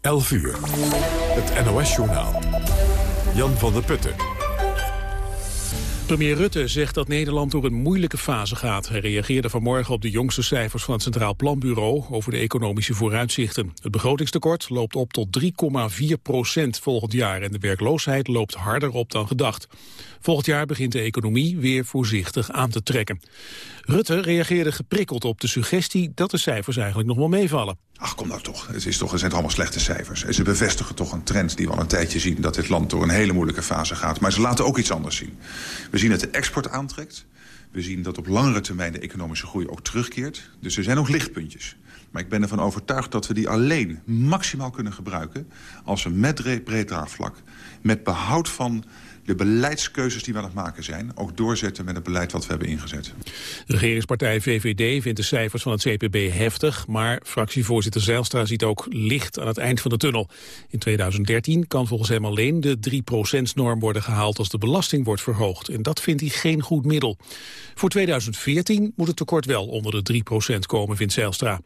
11 uur. Het NOS-journaal. Jan van der Putten. Premier Rutte zegt dat Nederland door een moeilijke fase gaat. Hij reageerde vanmorgen op de jongste cijfers van het Centraal Planbureau over de economische vooruitzichten. Het begrotingstekort loopt op tot 3,4 procent volgend jaar en de werkloosheid loopt harder op dan gedacht. Volgend jaar begint de economie weer voorzichtig aan te trekken. Rutte reageerde geprikkeld op de suggestie dat de cijfers eigenlijk nog wel meevallen. Ach, kom nou toch. Het, is toch. het zijn allemaal slechte cijfers. Ze bevestigen toch een trend die we al een tijdje zien... dat dit land door een hele moeilijke fase gaat. Maar ze laten ook iets anders zien. We zien dat de export aantrekt. We zien dat op langere termijn de economische groei ook terugkeert. Dus er zijn ook lichtpuntjes. Maar ik ben ervan overtuigd dat we die alleen maximaal kunnen gebruiken... als we met breed draagvlak, met behoud van de beleidskeuzes die we aan het maken zijn... ook doorzetten met het beleid wat we hebben ingezet. De regeringspartij VVD vindt de cijfers van het CPB heftig... maar fractievoorzitter Zijlstra ziet ook licht aan het eind van de tunnel. In 2013 kan volgens hem alleen de 3%-norm worden gehaald... als de belasting wordt verhoogd. En dat vindt hij geen goed middel. Voor 2014 moet het tekort wel onder de 3% komen, vindt Zijlstra.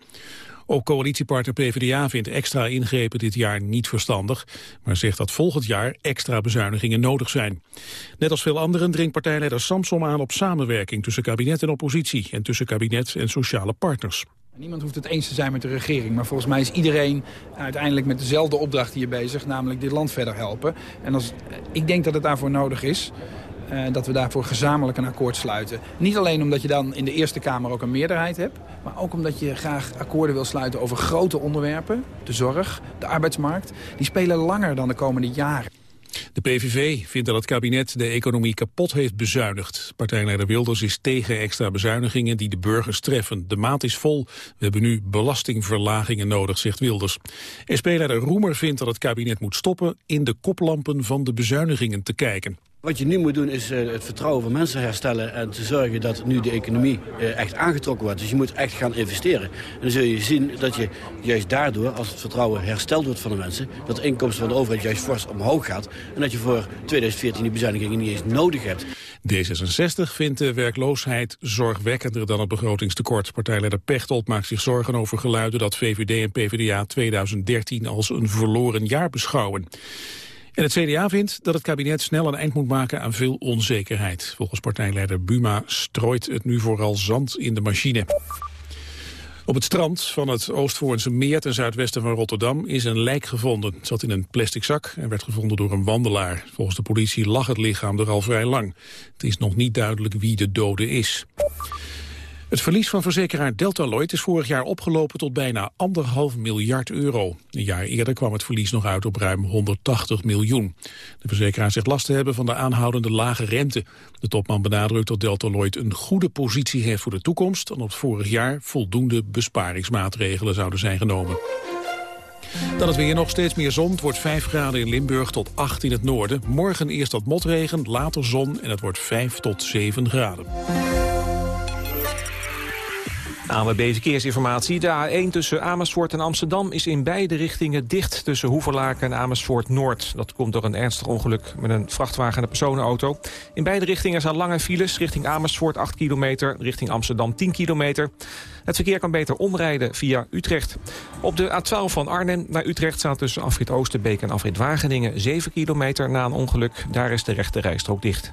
Ook coalitiepartner PvdA vindt extra ingrepen dit jaar niet verstandig, maar zegt dat volgend jaar extra bezuinigingen nodig zijn. Net als veel anderen dringt partijleider Samsom aan op samenwerking tussen kabinet en oppositie en tussen kabinet en sociale partners. Niemand hoeft het eens te zijn met de regering, maar volgens mij is iedereen uiteindelijk met dezelfde opdracht hier bezig, namelijk dit land verder helpen. En als, ik denk dat het daarvoor nodig is dat we daarvoor gezamenlijk een akkoord sluiten. Niet alleen omdat je dan in de Eerste Kamer ook een meerderheid hebt... maar ook omdat je graag akkoorden wil sluiten over grote onderwerpen. De zorg, de arbeidsmarkt. Die spelen langer dan de komende jaren. De PVV vindt dat het kabinet de economie kapot heeft bezuinigd. Partijleider Wilders is tegen extra bezuinigingen die de burgers treffen. De maat is vol. We hebben nu belastingverlagingen nodig, zegt Wilders. SP-leider Roemer vindt dat het kabinet moet stoppen in de koplampen van de bezuinigingen te kijken. Wat je nu moet doen is uh, het vertrouwen van mensen herstellen... en te zorgen dat nu de economie uh, echt aangetrokken wordt. Dus je moet echt gaan investeren. En dan zul je zien dat je juist daardoor, als het vertrouwen hersteld wordt van de mensen... dat de inkomsten van de overheid juist fors omhoog gaat... en dat je voor 2014 die bezuinigingen niet eens nodig hebt. D66 vindt de werkloosheid zorgwekkender dan het begrotingstekort. Partijleider Pechtold maakt zich zorgen over geluiden... dat VVD en PvdA 2013 als een verloren jaar beschouwen. En het CDA vindt dat het kabinet snel een eind moet maken aan veel onzekerheid. Volgens partijleider Buma strooit het nu vooral zand in de machine. Op het strand van het Oostvoornse meer ten zuidwesten van Rotterdam is een lijk gevonden. Het zat in een plastic zak en werd gevonden door een wandelaar. Volgens de politie lag het lichaam er al vrij lang. Het is nog niet duidelijk wie de dode is. Het verlies van verzekeraar Delta Lloyd is vorig jaar opgelopen tot bijna anderhalf miljard euro. Een jaar eerder kwam het verlies nog uit op ruim 180 miljoen. De verzekeraar zegt last te hebben van de aanhoudende lage rente. De topman benadrukt dat Delta Lloyd een goede positie heeft voor de toekomst... en dat vorig jaar voldoende besparingsmaatregelen zouden zijn genomen. Dan het weer nog steeds meer zon. Het wordt 5 graden in Limburg tot 8 in het noorden. Morgen eerst wat motregen, later zon en het wordt 5 tot 7 graden. ANWB Verkeersinformatie. De A1 tussen Amersfoort en Amsterdam is in beide richtingen dicht... tussen Hoeverlaken en Amersfoort Noord. Dat komt door een ernstig ongeluk met een vrachtwagen en een personenauto. In beide richtingen zijn lange files. Richting Amersfoort 8 kilometer, richting Amsterdam 10 kilometer. Het verkeer kan beter omrijden via Utrecht. Op de A12 van Arnhem naar Utrecht staat tussen Afrit Oosterbeek en Afrit Wageningen 7 kilometer na een ongeluk. Daar is de rechte rijstrook dicht.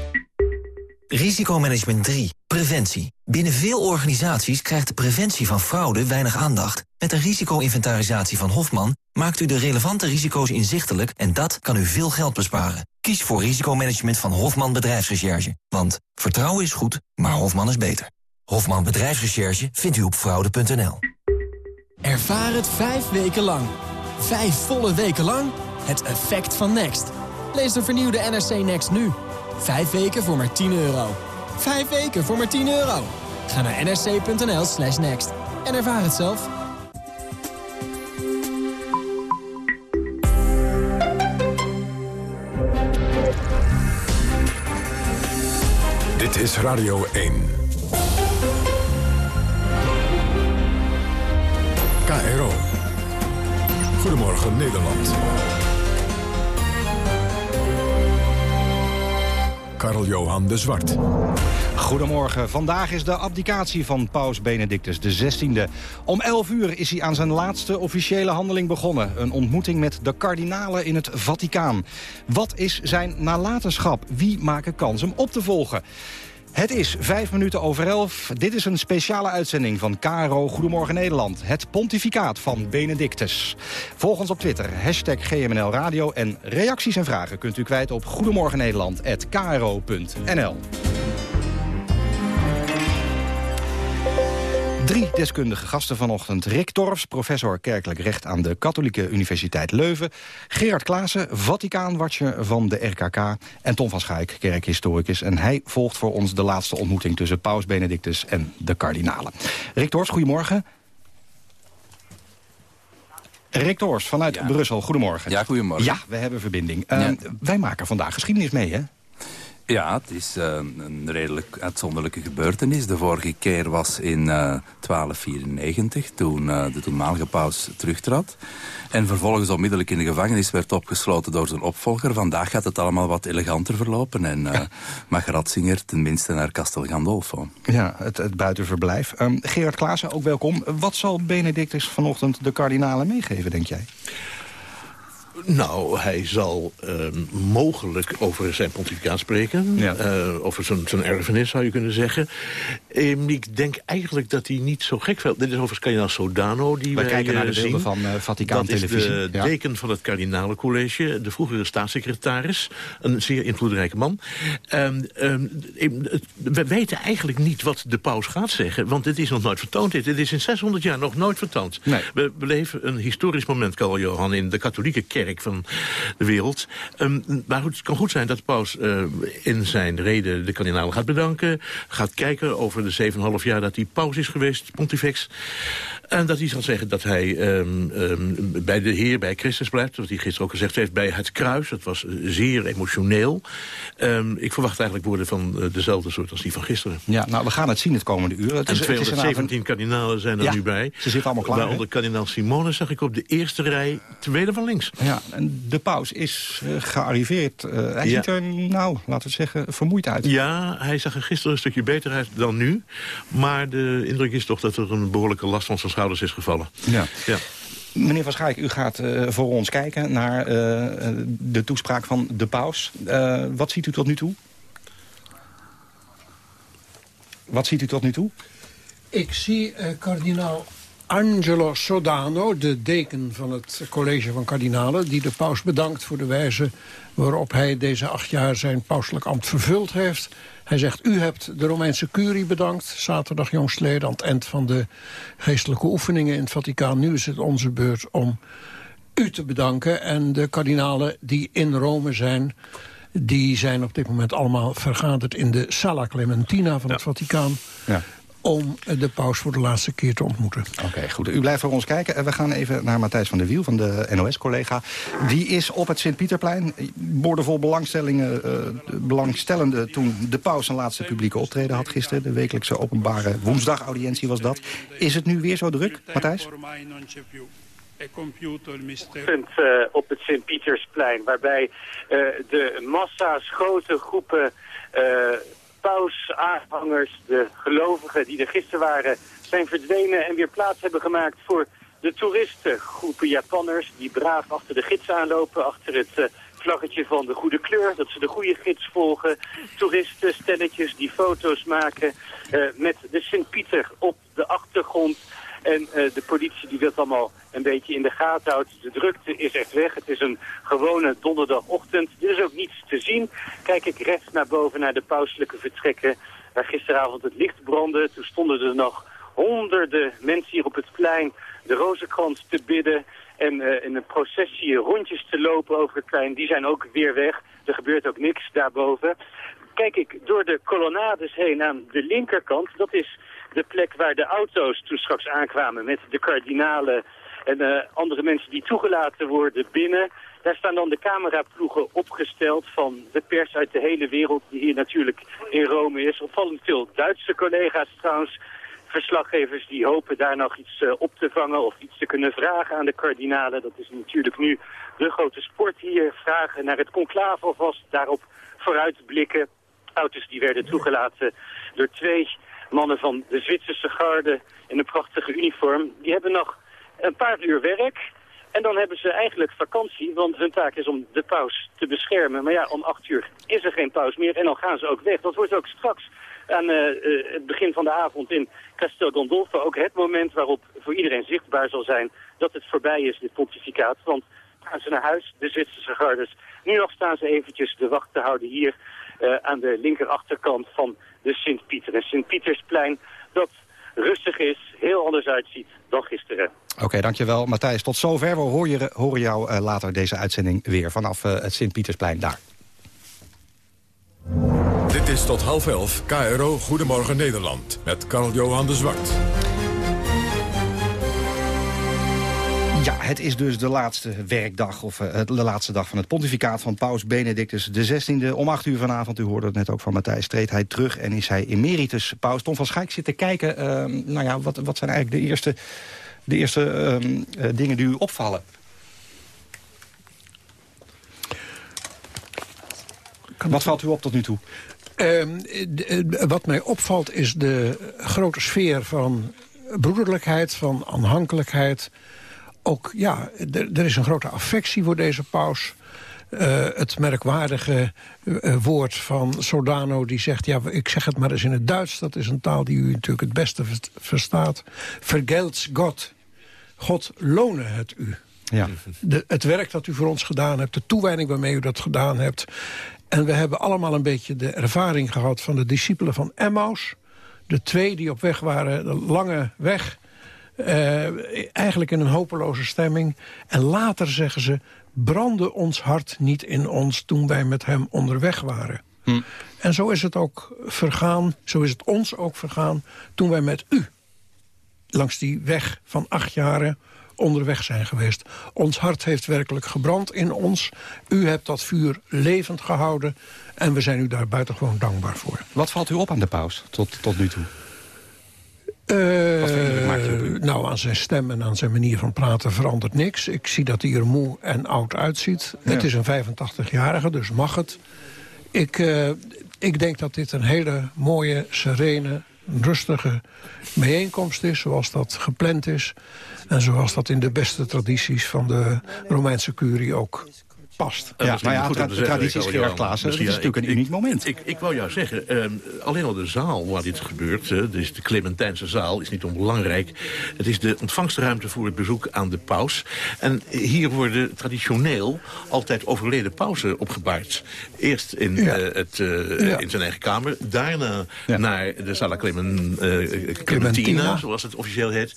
Risicomanagement 3. Preventie. Binnen veel organisaties krijgt de preventie van fraude weinig aandacht. Met de risico-inventarisatie van Hofman maakt u de relevante risico's inzichtelijk... en dat kan u veel geld besparen. Kies voor risicomanagement van Hofman Bedrijfsrecherche. Want vertrouwen is goed, maar Hofman is beter. Hofman Bedrijfsrecherche vindt u op fraude.nl. Ervaar het vijf weken lang. Vijf volle weken lang. Het effect van Next. Lees de vernieuwde NRC Next nu. Vijf weken voor maar 10 euro. Vijf weken voor maar 10 euro. Ga naar nsc.nl slash next en ervaar het zelf. Dit is Radio 1. KRO. Goedemorgen Nederland. Karl-Johan de Zwart. Goedemorgen. Vandaag is de abdicatie van paus Benedictus XVI. Om 11 uur is hij aan zijn laatste officiële handeling begonnen. Een ontmoeting met de kardinalen in het Vaticaan. Wat is zijn nalatenschap? Wie maken kans hem op te volgen? Het is vijf minuten over elf. Dit is een speciale uitzending van KRO Goedemorgen Nederland. Het pontificaat van Benedictus. Volg ons op Twitter, hashtag GMNL Radio. En reacties en vragen kunt u kwijt op goedemorgennederland.kro.nl. Drie deskundige gasten vanochtend. Rick Torfs, professor kerkelijk recht aan de Katholieke Universiteit Leuven. Gerard Klaassen, Vaticaanwatcher van de RKK. En Tom van Schaik, kerkhistoricus. En hij volgt voor ons de laatste ontmoeting tussen paus Benedictus en de kardinalen. Rick Torfs, goedemorgen. Rick Torfs vanuit Brussel, goedemorgen. Ja, goedemorgen. Ja, we hebben verbinding. Uh, wij maken vandaag geschiedenis mee, hè? Ja, het is uh, een redelijk uitzonderlijke gebeurtenis. De vorige keer was in uh, 1294, toen uh, de toenmalige paus terugtrad. En vervolgens onmiddellijk in de gevangenis werd opgesloten door zijn opvolger. Vandaag gaat het allemaal wat eleganter verlopen. En ja. mag Ratzinger tenminste naar Castel Gandolfo. Ja, het, het buitenverblijf. Um, Gerard Klaassen, ook welkom. Wat zal Benedictus vanochtend de kardinalen meegeven, denk jij? Nou, hij zal uh, mogelijk over zijn pontificaat spreken. Ja. Uh, over zijn, zijn erfenis, zou je kunnen zeggen. Um, ik denk eigenlijk dat hij niet zo gek veel... Dit is overigens kardinaal Sodano. Die wij, kijken naar de zien. beelden van uh, Vaticaan Televisie. Dat is de ja. deken van het kardinalencollege. De vroegere staatssecretaris. Een zeer invloedrijke man. Um, we weten eigenlijk niet wat de paus gaat zeggen. Want dit is nog nooit vertoond. Dit, dit is in 600 jaar nog nooit vertoond. Nee. We beleven een historisch moment, Karl Johan, in de katholieke kerk van de wereld. Um, maar goed, het kan goed zijn dat de paus uh, in zijn reden de kardinalen gaat bedanken. Gaat kijken over de 7,5 jaar dat hij paus is geweest, pontifex. En dat hij zal zeggen dat hij um, um, bij de Heer, bij Christus blijft. Wat hij gisteren ook gezegd heeft, bij het kruis. Dat was zeer emotioneel. Ik verwacht eigenlijk woorden van uh, dezelfde soort als die van gisteren. Ja, nou, we gaan het zien het komende uur. Het en 217 kardinalen zijn er ja, nu bij. Ze zitten allemaal klaar. Waaronder kardinaal Simone zag ik op de eerste rij, tweede van links. Ja, en de paus is uh, gearriveerd. Uh, hij ja. ziet er, nou, laten we zeggen, vermoeid uit. Ja, hij zag er gisteren een stukje beter uit dan nu. Maar de indruk is toch dat er een behoorlijke last van zijn schouders is gevallen. Ja. ja. Meneer Van Schaik, u gaat uh, voor ons kijken naar uh, de toespraak van de paus. Uh, wat ziet u tot nu toe? Wat ziet u tot nu toe? Ik zie kardinaal Angelo Sodano, de deken van het college van kardinalen... die de paus bedankt voor de wijze waarop hij deze acht jaar zijn pauselijk ambt vervuld heeft. Hij zegt, u hebt de Romeinse curie bedankt, zaterdag jongstleden... aan het eind van de geestelijke oefeningen in het Vaticaan. Nu is het onze beurt om u te bedanken. En de kardinalen die in Rome zijn... die zijn op dit moment allemaal vergaderd in de Sala Clementina van het. Vaticaan... Ja om de paus voor de laatste keer te ontmoeten. Oké, okay, goed. U blijft voor ons kijken. En we gaan even naar Matthijs van der Wiel, van de NOS-collega. Die is op het Sint-Pieterplein. Boordevol belangstellingen, uh, belangstellende toen de paus zijn laatste publieke optreden had gisteren. De wekelijkse openbare woensdagaudiëntie was dat. Is het nu weer zo druk, Matthijs? uh, op het Sint-Pietersplein, waarbij uh, de massa's, grote groepen uh, pausaanhangers, de gelovigen die er gisteren waren, zijn verdwenen en weer plaats hebben gemaakt voor de toeristen. Groepen Japanners die braaf achter de gids aanlopen, achter het uh, vlaggetje van de goede kleur, dat ze de goede gids volgen. Toeristen, stelletjes die foto's maken uh, met de Sint-Pieter op de achtergrond. En uh, de politie die dat allemaal een beetje in de gaten houdt. De drukte is echt weg. Het is een gewone donderdagochtend. Er is ook niets te zien. Kijk ik rechts naar boven naar de pauselijke vertrekken. Waar gisteravond het licht brandde. Toen stonden er nog honderden mensen hier op het plein de rozenkrans te bidden. En uh, in een processie rondjes te lopen over het plein. Die zijn ook weer weg. Er gebeurt ook niks daarboven. Kijk ik door de kolonnades heen aan de linkerkant. Dat is de plek waar de auto's toen straks aankwamen met de kardinalen en uh, andere mensen die toegelaten worden binnen. Daar staan dan de cameraploegen opgesteld van de pers uit de hele wereld die hier natuurlijk in Rome is. Opvallend veel Duitse collega's trouwens verslaggevers die hopen daar nog iets uh, op te vangen of iets te kunnen vragen aan de kardinalen. Dat is natuurlijk nu de grote sport hier. Vragen naar het conclave alvast, daarop vooruitblikken. Auto's die werden toegelaten door twee mannen van de Zwitserse garde in een prachtige uniform. Die hebben nog een paar uur werk. En dan hebben ze eigenlijk vakantie, want hun taak is om de paus te beschermen. Maar ja, om acht uur is er geen paus meer en dan gaan ze ook weg. Dat wordt ook straks aan uh, het begin van de avond in Castel Gondolfo ook het moment waarop voor iedereen zichtbaar zal zijn dat het voorbij is, dit pontificaat. Want gaan ze naar huis, de Zwitserse gardes. Nu nog staan ze eventjes de wacht te houden hier uh, aan de linkerachterkant van de Sint-Pieter. En Sint-Pietersplein dat rustig is, heel anders uitziet dan gisteren. Oké, okay, dankjewel Matthijs. Tot zover. We horen, horen jou uh, later deze uitzending weer vanaf uh, het Sint-Pietersplein daar. Dit is tot half elf KRO Goedemorgen Nederland met Karl-Johan de Zwart. Ja, het is dus de laatste werkdag, of uh, de laatste dag van het pontificaat van paus Benedictus XVI. Om acht uur vanavond, u hoorde het net ook van Matthijs, treedt hij terug en is hij emeritus paus. Tom van Schaik zit te kijken, uh, nou ja, wat, wat zijn eigenlijk de eerste, de eerste uh, dingen die u opvallen? Wat valt u op tot nu toe? Uh, wat mij opvalt is de grote sfeer van broederlijkheid, van aanhankelijkheid. Ook, ja, er is een grote affectie voor deze paus. Uh, het merkwaardige uh, woord van Sodano die zegt... ja, ik zeg het maar eens in het Duits, dat is een taal die u natuurlijk het beste verstaat. Vergelds God. God lonen het u. Ja. De, het werk dat u voor ons gedaan hebt, de toewijding waarmee u dat gedaan hebt. En we hebben allemaal een beetje de ervaring gehad van de discipelen van Emmaus. De twee die op weg waren, de lange weg. Uh, eigenlijk in een hopeloze stemming. En later zeggen ze, brandde ons hart niet in ons toen wij met hem onderweg waren. Hm. En zo is het ook vergaan, zo is het ons ook vergaan toen wij met u langs die weg van acht jaren onderweg zijn geweest. Ons hart heeft werkelijk gebrand in ons. U hebt dat vuur levend gehouden. En we zijn u daar buitengewoon dankbaar voor. Wat valt u op aan de paus tot, tot nu toe? Uh, nou, aan zijn stem en aan zijn manier van praten verandert niks. Ik zie dat hij er moe en oud uitziet. Ja. Het is een 85-jarige, dus mag het. Ik, uh, ik denk dat dit een hele mooie, serene, rustige bijeenkomst is... zoals dat gepland is. En zoals dat in de beste tradities van de Romeinse curie ook past. Ja, maar ja, tra tradities Gerard Klaassen, dat is natuurlijk een uniek moment. Ik, ik wou jou zeggen, uh, alleen al de zaal waar dit gebeurt... Uh, dus de Clementijnse zaal is niet onbelangrijk. Het is de ontvangstruimte voor het bezoek aan de paus. En hier worden traditioneel altijd overleden pausen opgebaard. Eerst in, ja. uh, het, ja. in zijn eigen kamer, daarna ja. naar de Sala Clement, Clementina, Clementina, zoals het officieel heet.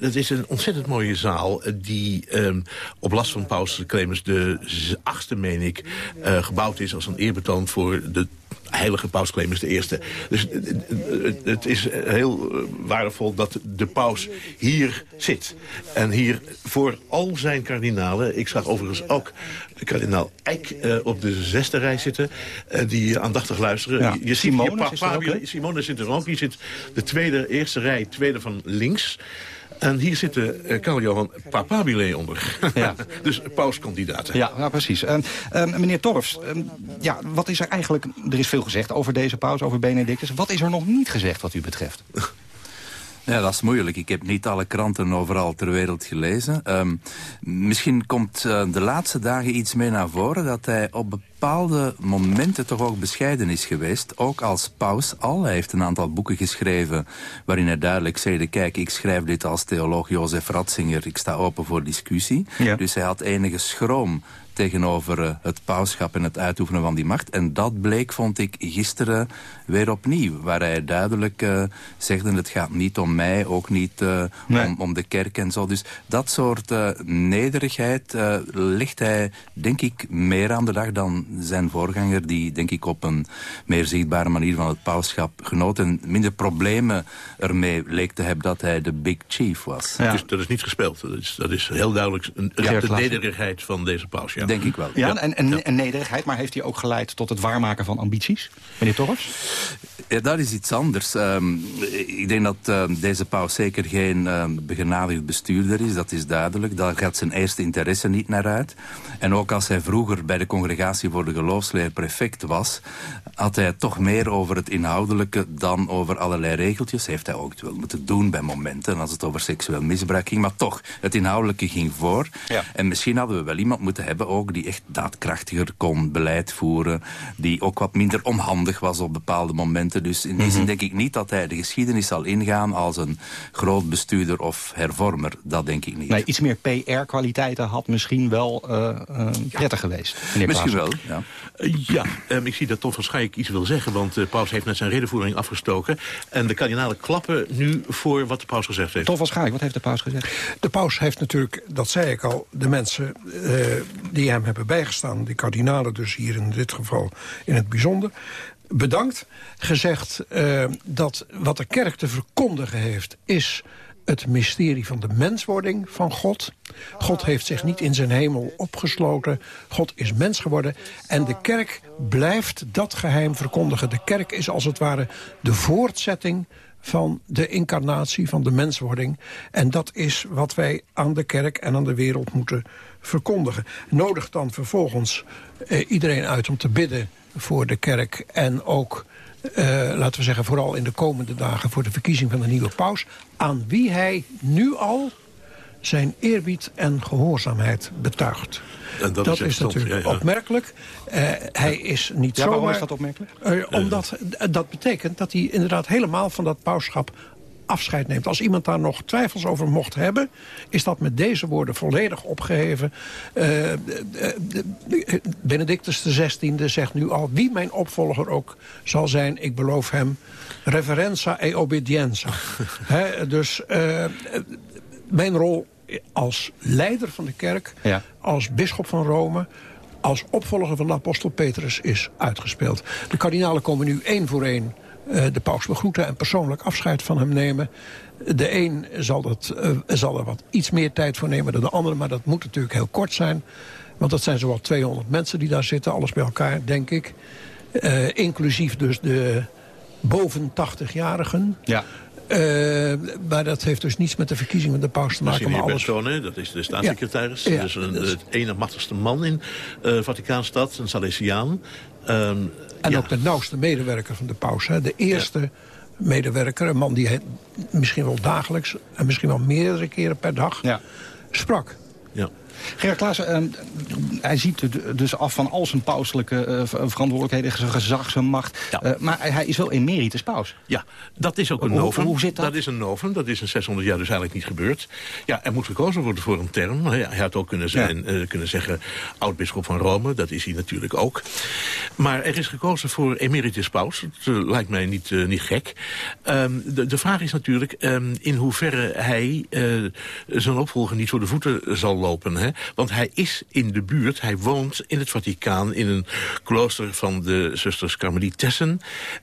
Dat is een ontzettend mooie zaal die um, op last van paus Clement de achtste, meen ik, uh, gebouwd is als een eerbetoon voor de heilige paus Clemens de Eerste. Dus het is heel waardevol dat de paus hier zit. En hier voor al zijn kardinalen... ik zag overigens ook kardinaal Eijk uh, op de zesde rij zitten... Uh, die aandachtig luisteren. Ja. Je Simone, ziet hier Fabio, Simone zit er ook. Hier zit de tweede, eerste rij, tweede van links... En hier zit uh, Karl-Johan Papabile onder. Ja. dus pauskandidaten. Ja, ja precies. Uh, uh, meneer Torfs, ja, wat is er eigenlijk... Er is veel gezegd over deze paus, over Benedictus. Wat is er nog niet gezegd wat u betreft? Ja, dat is moeilijk. Ik heb niet alle kranten overal ter wereld gelezen. Um, misschien komt uh, de laatste dagen iets mee naar voren... dat hij op bepaalde momenten toch ook bescheiden is geweest. Ook als paus al. Hij heeft een aantal boeken geschreven... waarin hij duidelijk zei... kijk, ik schrijf dit als theoloog Jozef Ratzinger. Ik sta open voor discussie. Ja. Dus hij had enige schroom tegenover uh, het pauschap en het uitoefenen van die macht. En dat bleek, vond ik, gisteren weer opnieuw. Waar hij duidelijk uh, zegde, het gaat niet om mij, ook niet uh, nee. om, om, de kerk en zo. Dus dat soort nederigheid legt hij, denk ik, meer aan de dag dan zijn voorganger... die denk ik op een meer zichtbare manier van het pauschap genoten... en minder problemen ermee leek te hebben dat hij de big chief was. Ja. Dus dat is niet gespeeld. Dat is, dat is heel duidelijk een, een de nederigheid van deze paus. Ja. Denk ik wel. Ja, En, en, en, nederigheid, maar heeft hij ook geleid tot het waarmaken van ambities? Meneer Torres? Ja, dat is iets anders. Um, ik denk dat uh, deze paus zeker geen uh, begenadigd bestuurder is. Dat is duidelijk. Daar gaat zijn eerste interesse niet naar uit. En ook als hij vroeger bij de congregatie voor de geloofsleer prefect was... had hij toch meer over het inhoudelijke dan over allerlei regeltjes. Heeft hij ook wel moeten doen bij momenten als het over seksueel misbruik ging. Maar toch, het inhoudelijke ging voor. Ja. En misschien hadden we wel iemand moeten hebben ook die echt daadkrachtiger kon beleid voeren. Die ook wat minder onhandig was op bepaalde momenten. Dus in die Mhm. zin denk ik niet dat hij de geschiedenis zal ingaan als een groot bestuurder of hervormer. Dat denk ik niet. Nee, iets meer PR-kwaliteiten had misschien wel uh, uh, prettig geweest. Misschien wel, ja. Uh, ja, um, ik zie dat Tom van Schaik iets wil zeggen, want de paus heeft net zijn redenvoering afgestoken. En de kardinalen klappen nu voor wat de paus gezegd heeft. Tom van Schaik, wat heeft de paus gezegd? De paus heeft natuurlijk, dat zei ik al, de mensen uh, die hem hebben bijgestaan... die kardinalen dus hier in dit geval in het bijzonder bedankt. Gezegd uh, dat wat de kerk te verkondigen heeft... is het mysterie van de menswording van God. God heeft zich niet in zijn hemel opgesloten. God is mens geworden. En de kerk blijft dat geheim verkondigen. De kerk is als het ware de voortzetting van de incarnatie, van de menswording. En dat is wat wij aan de kerk en aan de wereld moeten verkondigen. Nodig dan vervolgens uh, iedereen uit om te bidden voor de kerk en ook, uh, laten we zeggen, vooral in de komende dagen voor de verkiezing van de nieuwe paus, aan wie hij nu al zijn eerbied en gehoorzaamheid betuigt. En dat, dat is, is natuurlijk ja, ja. opmerkelijk. Uh, hij is niet ja, zomaar... Waarom is dat opmerkelijk? Uh, omdat dat betekent dat hij inderdaad helemaal van dat pauschap afscheid neemt. Als iemand daar nog twijfels over mocht hebben... is dat met deze woorden volledig opgeheven. Uh, Benedictus XVI zegt nu al... wie mijn opvolger ook zal zijn, ik beloof hem... reverenza e obedienza. He, dus uh, mijn rol als leider van de kerk... Ja. als bisschop van Rome als opvolger van de apostel Petrus is uitgespeeld. De kardinalen komen nu één voor één de paus begroeten en persoonlijk afscheid van hem nemen. De een zal, dat, uh, zal er wat iets meer tijd voor nemen dan de ander... maar dat moet natuurlijk heel kort zijn. Want dat zijn zowel 200 mensen die daar zitten, alles bij elkaar, denk ik. Uh, inclusief dus de boven 80-jarigen. Ja. Uh, maar dat heeft dus niets met de verkiezing van de paus te maken. Maar alles... Bertone, dat is de staatssecretaris. Ja, ja, dus een, het ene machtigste man in uh, Vaticaanstad, een Salesiaan. Um, en ja. ook de nauwste medewerker van de paus. Hè? De eerste ja. medewerker, een man die misschien wel dagelijks... en misschien wel meerdere keren per dag ja. sprak. Gerard Klaassen, uh, hij ziet dus af van al zijn pauselijke uh, verantwoordelijkheden, zijn gezag, zijn macht. Ja. Uh, maar hij is wel emeritus paus. Ja, dat is ook een novum. Hoe zit dat? Dat is een novum, dat is in 600 jaar dus eigenlijk niet gebeurd. Ja, er moet gekozen worden voor een term. Hij had ook kunnen, zijn, ja. kunnen zeggen oud-bisschop van Rome, dat is hij natuurlijk ook. Maar er is gekozen voor emeritus paus, dat lijkt mij niet, niet gek. Um, de, de, vraag is natuurlijk um, in hoeverre hij zijn opvolger niet voor de voeten zal lopen. Hè? Want hij is in de buurt, hij woont in het Vaticaan... in een klooster van de zusters Carmelitessen.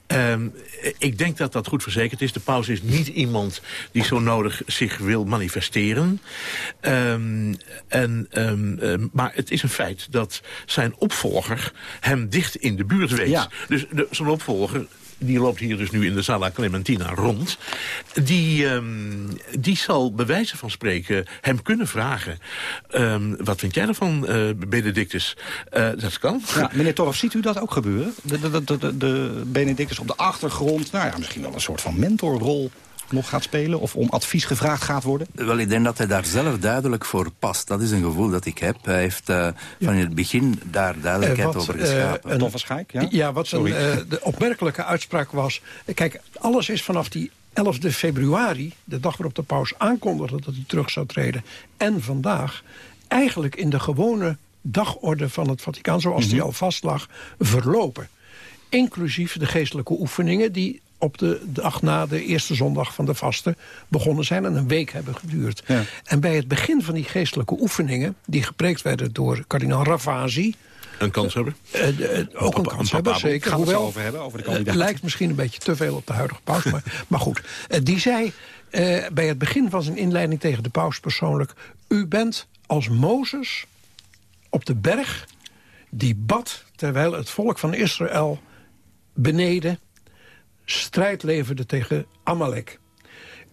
Um, ik denk dat dat goed verzekerd is. De paus is niet iemand die zo nodig zich wil manifesteren. Um, en, um, maar het is een feit dat zijn opvolger hem dicht in de buurt weet. Ja. Dus de, zijn opvolger die loopt hier dus nu in de Sala Clementina rond. Die, um, die zal bij wijze van spreken hem kunnen vragen. Um, wat vind jij ervan, uh, Benedictus? Uh, dat kan. Meneer Torf, ziet u dat ook gebeuren? De, de, de Benedictus op de achtergrond, nou ja, misschien wel een soort van mentorrol nog gaat spelen of om advies gevraagd gaat worden? Wel, ik denk dat hij daar zelf duidelijk voor past. Dat is een gevoel dat ik heb. Hij heeft uh, van in het begin daar duidelijkheid uh, wat, over geschapen. Van Schaik, ja? Ja, wat een, de opmerkelijke uitspraak was... Kijk, alles is vanaf die 11 februari, de dag waarop de paus aankondigde dat hij terug zou treden... en vandaag eigenlijk in de gewone dagorde van het Vaticaan... zoals mm -hmm. die al vastlag, verlopen inclusief de geestelijke oefeningen... die op de dag na de eerste zondag van de vasten begonnen zijn... en een week hebben geduurd. En bij het begin van die geestelijke oefeningen... die gepreekt werden door kardinaal Ravasi... Een kanshebber? Uh, uh, ook een kanshebber, zeker. Gaan we het over hebben, over de kandidaat. Het lijkt misschien een beetje te veel op de huidige paus, maar, maar goed. die zei bij het begin van zijn inleiding tegen de paus persoonlijk... u bent als Mozes op de berg die bad terwijl het volk van Israël beneden strijd leverde tegen Amalek.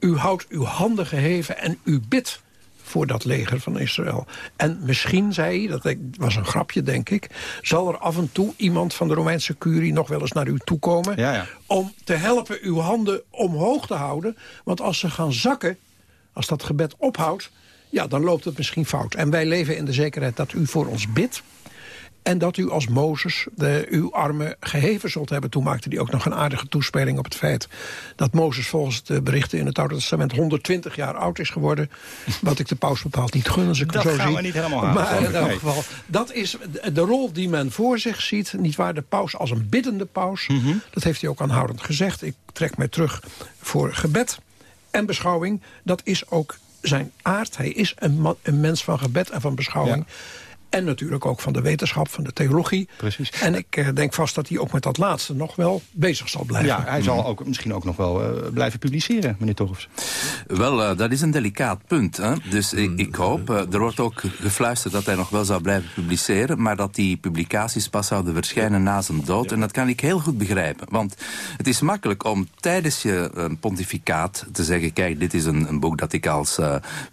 U houdt uw handen geheven en u bidt voor dat leger van Israël. En misschien, zei hij, dat was een grapje denk ik... zal er af en toe iemand van de Romeinse curie nog wel eens naar u toe komen... Ja, ja. om te helpen uw handen omhoog te houden. Want als ze gaan zakken, als dat gebed ophoudt... ja, dan loopt het misschien fout. En wij leven in de zekerheid dat u voor ons bidt... En dat u als Mozes de, uw armen geheven zult hebben. Toen maakte hij ook nog een aardige toespeling op het feit... dat Mozes volgens de berichten in het Oude Testament 120 jaar oud is geworden. Wat ik de paus bepaald niet gun, als ik dat zo gaan zie. we niet helemaal halen. Maar in elk geval, dat is de rol die men voor zich ziet. Niet waar, de paus als een biddende paus. Mhm. Dat heeft hij ook aanhoudend gezegd. Ik trek mij terug voor gebed en beschouwing. Dat is ook zijn aard. Hij is een, een mens van gebed en van beschouwing. En natuurlijk ook van de wetenschap, van de theologie. Precies. En ik uh, denk vast dat hij ook met dat laatste nog wel bezig zal blijven. Ja, hij zal ook, misschien ook nog wel uh, blijven publiceren, meneer Torfs. Wel, uh, dat is een delicaat punt. Hè? Dus ik, ik hoop, er wordt ook gefluisterd dat hij nog wel zou blijven publiceren... maar dat die publicaties pas zouden verschijnen na zijn dood. En dat kan ik heel goed begrijpen. Want het is makkelijk om tijdens je pontificaat te zeggen... kijk, dit is een, een boek dat ik als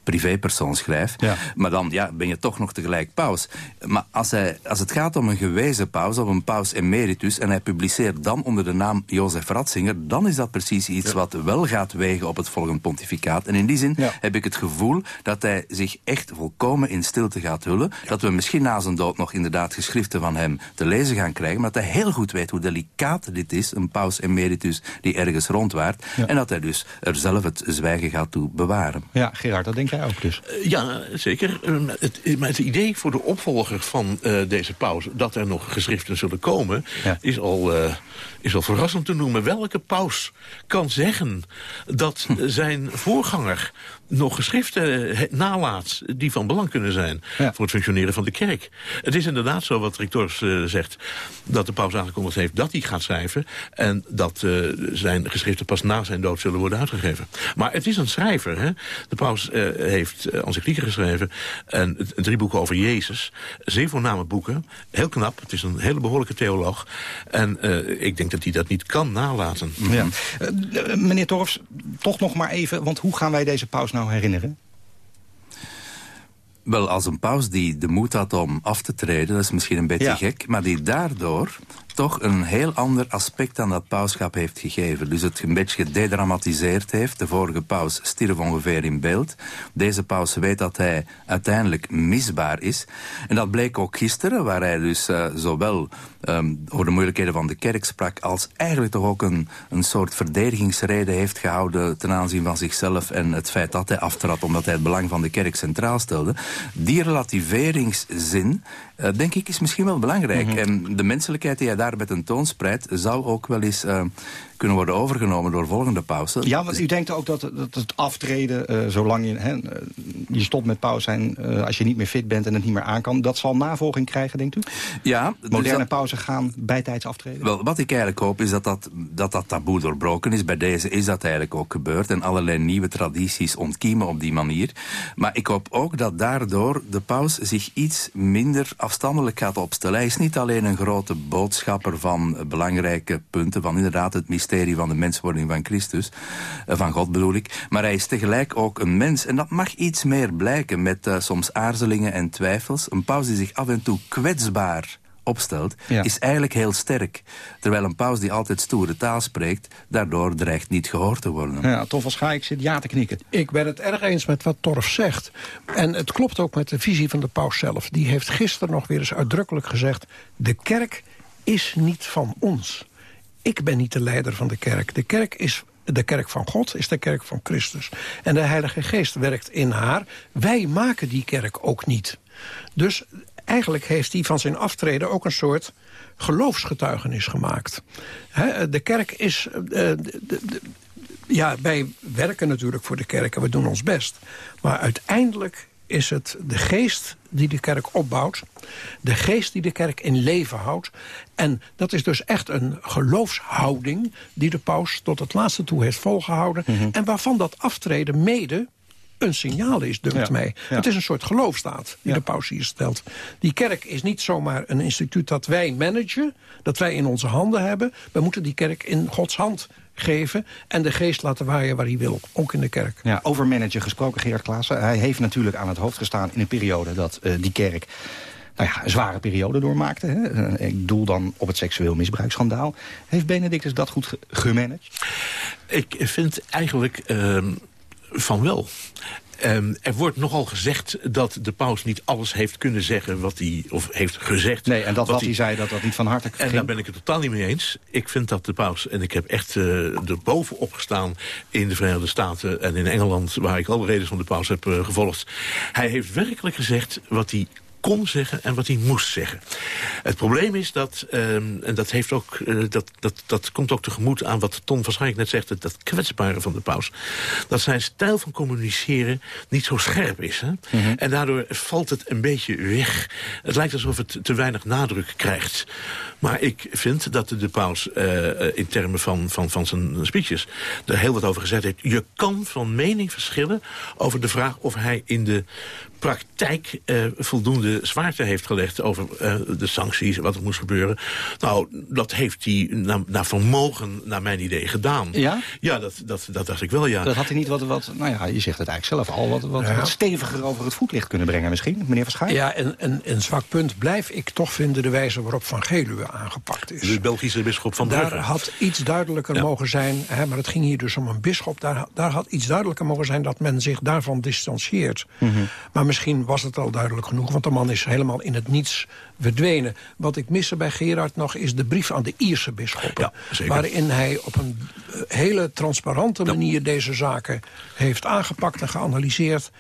privépersoon schrijf. Ja. Maar dan ja, ben je toch nog tegelijk paus. Maar als, hij, als het gaat om een gewezen paus, of een paus emeritus... en hij publiceert dan onder de naam Jozef Ratzinger... dan is dat precies iets wat wel gaat wegen op het volgende pontificaat. En in die zin Ja. heb ik het gevoel dat hij zich echt volkomen in stilte gaat hullen. Dat we misschien na zijn dood nog inderdaad geschriften van hem te lezen gaan krijgen... maar dat hij heel goed weet hoe delicaat dit is, een paus emeritus die ergens rondwaart... Ja. en dat hij dus er zelf het zwijgen gaat toe bewaren. Ja, Gerard, dat denk jij ook dus. Eh, Ja, zeker. Eh, Het, maar het idee voor de opvolger van eh, deze paus... dat er nog geschriften zullen komen... Is, al, eh, is al verrassend te noemen. Welke paus kan zeggen dat Hm. zijn voorganger... nog geschriften eh, nalaat die van belang kunnen zijn... voor het functioneren van de kerk. Het is inderdaad zo wat Rictors zegt... dat de paus aangekondigd heeft dat hij gaat schrijven... en dat zijn geschriften pas na zijn dood zullen worden uitgegeven. Maar het is een schrijver. Hè? De paus eh, heeft uh, encyclieken geschreven... en drie boeken over Jezus. Zeer voorname boeken. Heel knap. Het is een hele behoorlijke theoloog. En eh, ik denk dat hij dat niet kan nalaten. Ja. Eh, meneer Torfs, toch nog maar even, want hoe gaan wij deze paus nou herinneren? Wel, als een paus die de moed had om af te treden, dat is misschien een beetje Ja. gek, maar die daardoor toch een heel ander aspect aan dat pauschap heeft gegeven. Dus het een beetje gedramatiseerd heeft. De vorige paus stierf ongeveer in beeld. Deze paus weet dat hij uiteindelijk misbaar is. En dat bleek ook gisteren, waar hij dus eh, zowel ehm, over de moeilijkheden van de kerk sprak, als eigenlijk toch ook een, een soort verdedigingsrede heeft gehouden ten aanzien van zichzelf en het feit dat hij aftrad omdat hij het belang van de kerk centraal stelde. Die relativeringszin, eh, denk ik, is misschien wel belangrijk. En de menselijkheid die hij daarbij tentoonspreidt, zou ook wel eens eh, kunnen worden overgenomen door volgende pausen. Ja, want u denkt ook dat, dat het aftreden, eh, zolang je, hè, eh, je stopt met paus zijn... eh, als je niet meer fit bent en het niet meer aan kan... dat zal navolging krijgen, denkt u? Ja, dus Moderne dat- pauzen gaan bijtijds aftreden? Wel, wat ik eigenlijk hoop is dat dat, dat dat taboe doorbroken is. Bij deze is dat eigenlijk ook gebeurd. En allerlei nieuwe tradities ontkiemen op die manier. Maar ik hoop ook dat daardoor de paus zich iets minder afstandelijk gaat opstellen. Hij is niet alleen een grote boodschapper van belangrijke punten... van inderdaad het mysterie van de menswording van Christus. eh, van God bedoel ik. Maar hij is tegelijk ook een mens. En dat mag iets meer blijken met eh, soms aarzelingen en twijfels. Een paus die zich af en toe kwetsbaar opstelt, Ja. is eigenlijk heel sterk. Terwijl een paus die altijd stoere taal spreekt, daardoor dreigt niet gehoord te worden. Ja, toch als ga ik zit ja te knikken. Ik ben het erg eens met wat Torf zegt. En het klopt ook met de visie van de paus zelf. Die heeft gisteren nog weer eens uitdrukkelijk gezegd... de kerk is niet van ons. Ik ben niet de leider van de kerk. De kerk is de kerk van God, is de kerk van Christus. En de Heilige Geest werkt in haar. Wij maken die kerk ook niet. Dus eigenlijk heeft hij van zijn aftreden ook een soort geloofsgetuigenis gemaakt. De kerk is... eh, de- de- ja, wij werken natuurlijk voor de kerk en we doen ons best. Maar uiteindelijk is het de geest die de kerk opbouwt. De geest die de kerk in leven houdt. En dat is dus echt een geloofshouding... die de paus tot het laatste toe heeft volgehouden. En waarvan dat aftreden mede een signaal is, dunkt Ja, mij. ja. Het is een soort geloofstaat die de paus hier stelt. Die kerk is niet zomaar een instituut dat wij managen... dat wij in onze handen hebben. We moeten die kerk in Gods hand geven... en de geest laten waaien waar hij wil, ook in de kerk. Ja, over manager gesproken, Gerard Klaassen. Hij heeft natuurlijk aan het hoofd gestaan in een periode dat eh, die kerk... Nou ja, een zware periode doormaakte. Hè. Eh, Ik doel dan op het seksueel misbruiksschandaal. Heeft Benedictus dat goed ge- gemanaged? Ik vind eigenlijk ehm, van wel. Ehm, er wordt nogal gezegd dat de paus niet alles heeft kunnen zeggen wat hij, of heeft gezegd. Nee, en dat wat hij zei, dat dat niet van harte En ging. daar ben ik het totaal niet mee eens. Ik vind dat de paus, en ik heb echt eh er bovenop gestaan in de Verenigde Staten en in Engeland, waar ik alle redenen van de paus heb eh, gevolgd. Hij heeft werkelijk gezegd wat hij kon zeggen en wat hij moest zeggen. Het probleem is dat, ehm, en dat, heeft ook, eh, dat, dat, dat komt ook tegemoet aan wat Ton waarschijnlijk net zegt, dat, kwetsbare van de paus, dat zijn stijl van communiceren niet zo scherp is. Hè? En daardoor valt het een beetje weg. Het lijkt alsof het te weinig nadruk krijgt. Maar ik vind dat de, de paus eh, eh, in termen van, van, van zijn speeches er heel wat over gezegd heeft. Je kan van mening verschillen over de vraag of hij in de praktijk eh, voldoende zwaarte heeft gelegd over eh, de sancties en wat er moest gebeuren. Nou, dat heeft hij naar, naar vermogen, naar mijn idee, gedaan. Ja? Ja, dat, dat, dat dacht ik wel, ja. Dat had hij niet wat, wat, nou ja, je zegt het eigenlijk zelf al, wat, wat, Ja. wat steviger over het voetlicht kunnen brengen misschien, meneer Verschaar? Ja, en een, een zwak punt blijf ik toch vinden de wijze waarop Van Geluwe aangepakt is. De Belgische bisschop van Daar Brugge. had iets duidelijker mogen zijn, hè, maar het ging hier dus om een bisschop... Daar, daar had iets duidelijker mogen zijn dat men zich daarvan distancieert. Mhm. Maar misschien was het al duidelijk genoeg, want de man is helemaal in het niets verdwenen. Wat ik miste bij Gerard nog is de brief aan de Ierse bisschoppen. waarin hij op een eh, hele transparante manier deze zaken heeft aangepakt en geanalyseerd.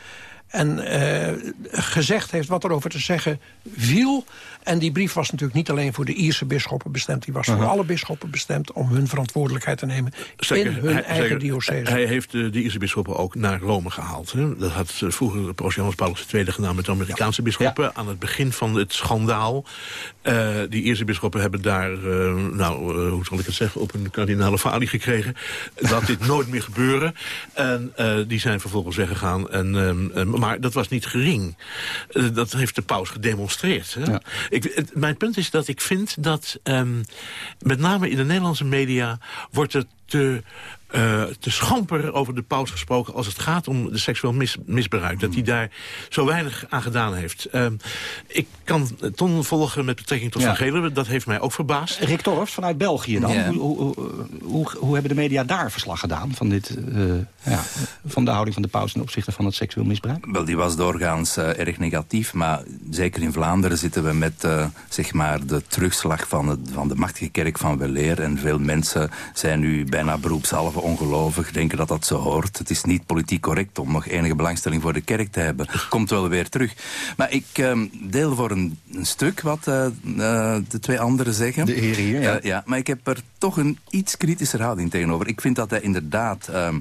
En eh, gezegd heeft wat er over te zeggen viel. En die brief was natuurlijk niet alleen voor de Ierse bisschoppen bestemd. Die was voor alle bisschoppen bestemd om hun verantwoordelijkheid te nemen in hun hij, eigen zeker. diocese. Hij, heeft eh, de Ierse bisschoppen ook naar Rome gehaald. Hè. Dat had eh, vroeger Paus Johannes Paulus II gedaan met de Amerikaanse bisschoppen. Aan het begin van het schandaal. Eh, die Ierse bisschoppen hebben daar, nou, hoe zal ik het zeggen, op een kardinale falie gekregen. Laat dit nooit meer gebeuren. En die zijn vervolgens weggegaan. En, ehm, maar dat was niet gering. Dat heeft de paus gedemonstreerd. Hè. Ik, het- mijn punt is dat ik vind dat ehm, met name in de Nederlandse media wordt er te, eh, te schamper over de paus gesproken als het gaat om de seksueel mis- misbruik. Dat hij daar zo weinig aan gedaan heeft. Ehm, ik kan Ton volgen met betrekking tot Ja. Van Geluwe. Dat heeft mij ook verbaasd. Rick Torfs vanuit België dan. Ja. Hoe, hoe, hoe, hoe, hebben de media daar verslag gedaan van, dit, eh, ja, van de houding van de paus ten opzichte van het seksueel misbruik? Wel, die was doorgaans eh, erg negatief, maar zeker in Vlaanderen zitten we met eh, zeg maar de terugslag van, het, van de machtige kerk van Weleer. En veel mensen zijn nu bijna beroepshalve ongelovig, denken dat dat zo hoort. Het is niet politiek correct om nog enige belangstelling voor de kerk te hebben. Komt wel weer terug. Maar ik ehm, deel voor een, een stuk wat eh, eh, de twee anderen zeggen. De heren hier, ja. Eh, ja, maar ik heb er toch een iets kritischer houding tegenover. Ik vind dat hij inderdaad ehm,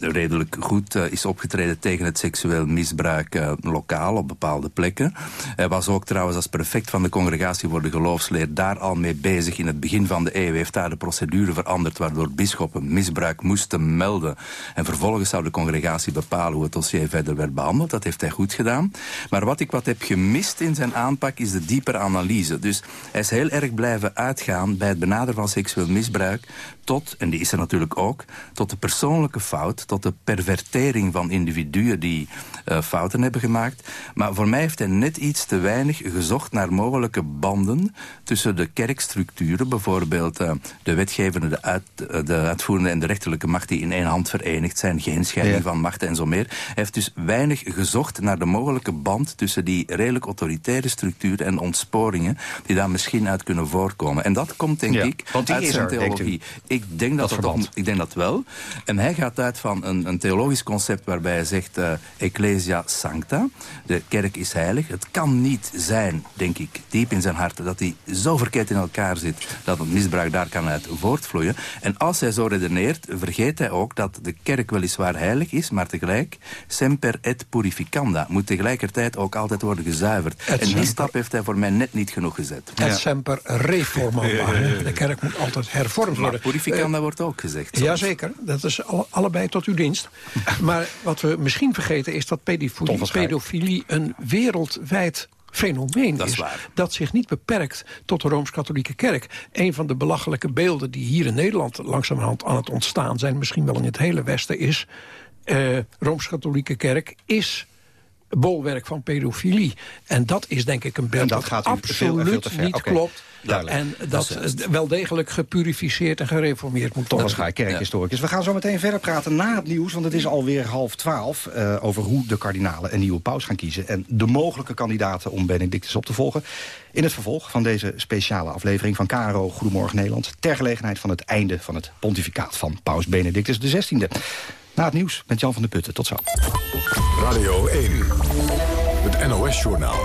redelijk goed is opgetreden tegen het seksueel misbruik lokaal op bepaalde plekken. Hij was ook trouwens als prefect van de congregatie voor de geloofsleer daar al mee bezig. In het begin van de eeuw heeft daar de procedure veranderd waardoor bisschoppen misbruik moesten melden. En vervolgens zou de congregatie bepalen hoe het dossier verder werd behandeld. Dat heeft hij goed gedaan. Maar wat ik wat heb gemist in zijn aanpak is de diepere analyse. Dus hij is heel erg blijven uitgaan bij het benaderen van seksueel misbruik tot, en die is er natuurlijk ook, tot de persoonlijke fout, tot de pervertering van individuen die eh, fouten hebben gemaakt. Maar voor mij heeft hij net iets te weinig gezocht naar mogelijke banden tussen de kerkstructuren, bijvoorbeeld eh, de wetgevende, de, uit, de uitvoerende en de rechterlijke macht die in één hand verenigd zijn. Geen scheiding van machten en zo meer. Hij heeft dus weinig gezocht naar de mogelijke band tussen die redelijk autoritaire structuur en ontsporingen die daar misschien uit kunnen voorkomen. En dat komt denk ik want die uit is zijn theologie. Ik denk dat, Dat dat, toch- verband. ik denk dat wel. En hij gaat uit van een, een theologisch concept waarbij hij zegt eh, Ecclesia Sancta. De kerk is heilig. Het kan niet zijn, denk ik, diep in zijn hart, dat hij zo verkeerd in elkaar zit dat het misbruik daar kan uit voortvloeien. En als hij zo redeneert, vergeet hij ook dat de kerk weliswaar heilig is, maar tegelijk semper et purificanda moet tegelijkertijd ook altijd worden gezuiverd. Et en die semper- stap heeft hij voor mij net niet genoeg gezet. Et semper reformanda. hè. De kerk moet altijd hervormd worden. Purificanda wordt ook gezegd. soms. Jazeker, dat is alle- allebei tot uw dienst. Maar wat we misschien vergeten is dat pedofilie, een wereldwijd fenomeen Dat is. Dat zich niet beperkt tot de Rooms-Katholieke Kerk. Een van de belachelijke beelden die hier in Nederland langzamerhand aan het ontstaan zijn... misschien wel in het hele Westen is... eh Rooms-Katholieke Kerk is bolwerk van pedofilie. En dat is denk ik een beeld En dat dat, gaat u veel- absoluut veel te ver. niet Oké, klopt. duidelijk. En dat wel degelijk gepurificeerd en gereformeerd moet worden. Schaik, kerkhistoricus. We gaan zo meteen verder praten na het nieuws, want het is alweer half twaalf... eh, over hoe de kardinalen een nieuwe paus gaan kiezen... en de mogelijke kandidaten om Benedictus op te volgen. In het vervolg van deze speciale aflevering van KRO Goedemorgen Nederland... ter gelegenheid van het einde van het pontificaat van paus Benedictus XVI. Na het nieuws met Jan van der Putten. Tot zo. Radio 1, het NOS-journaal.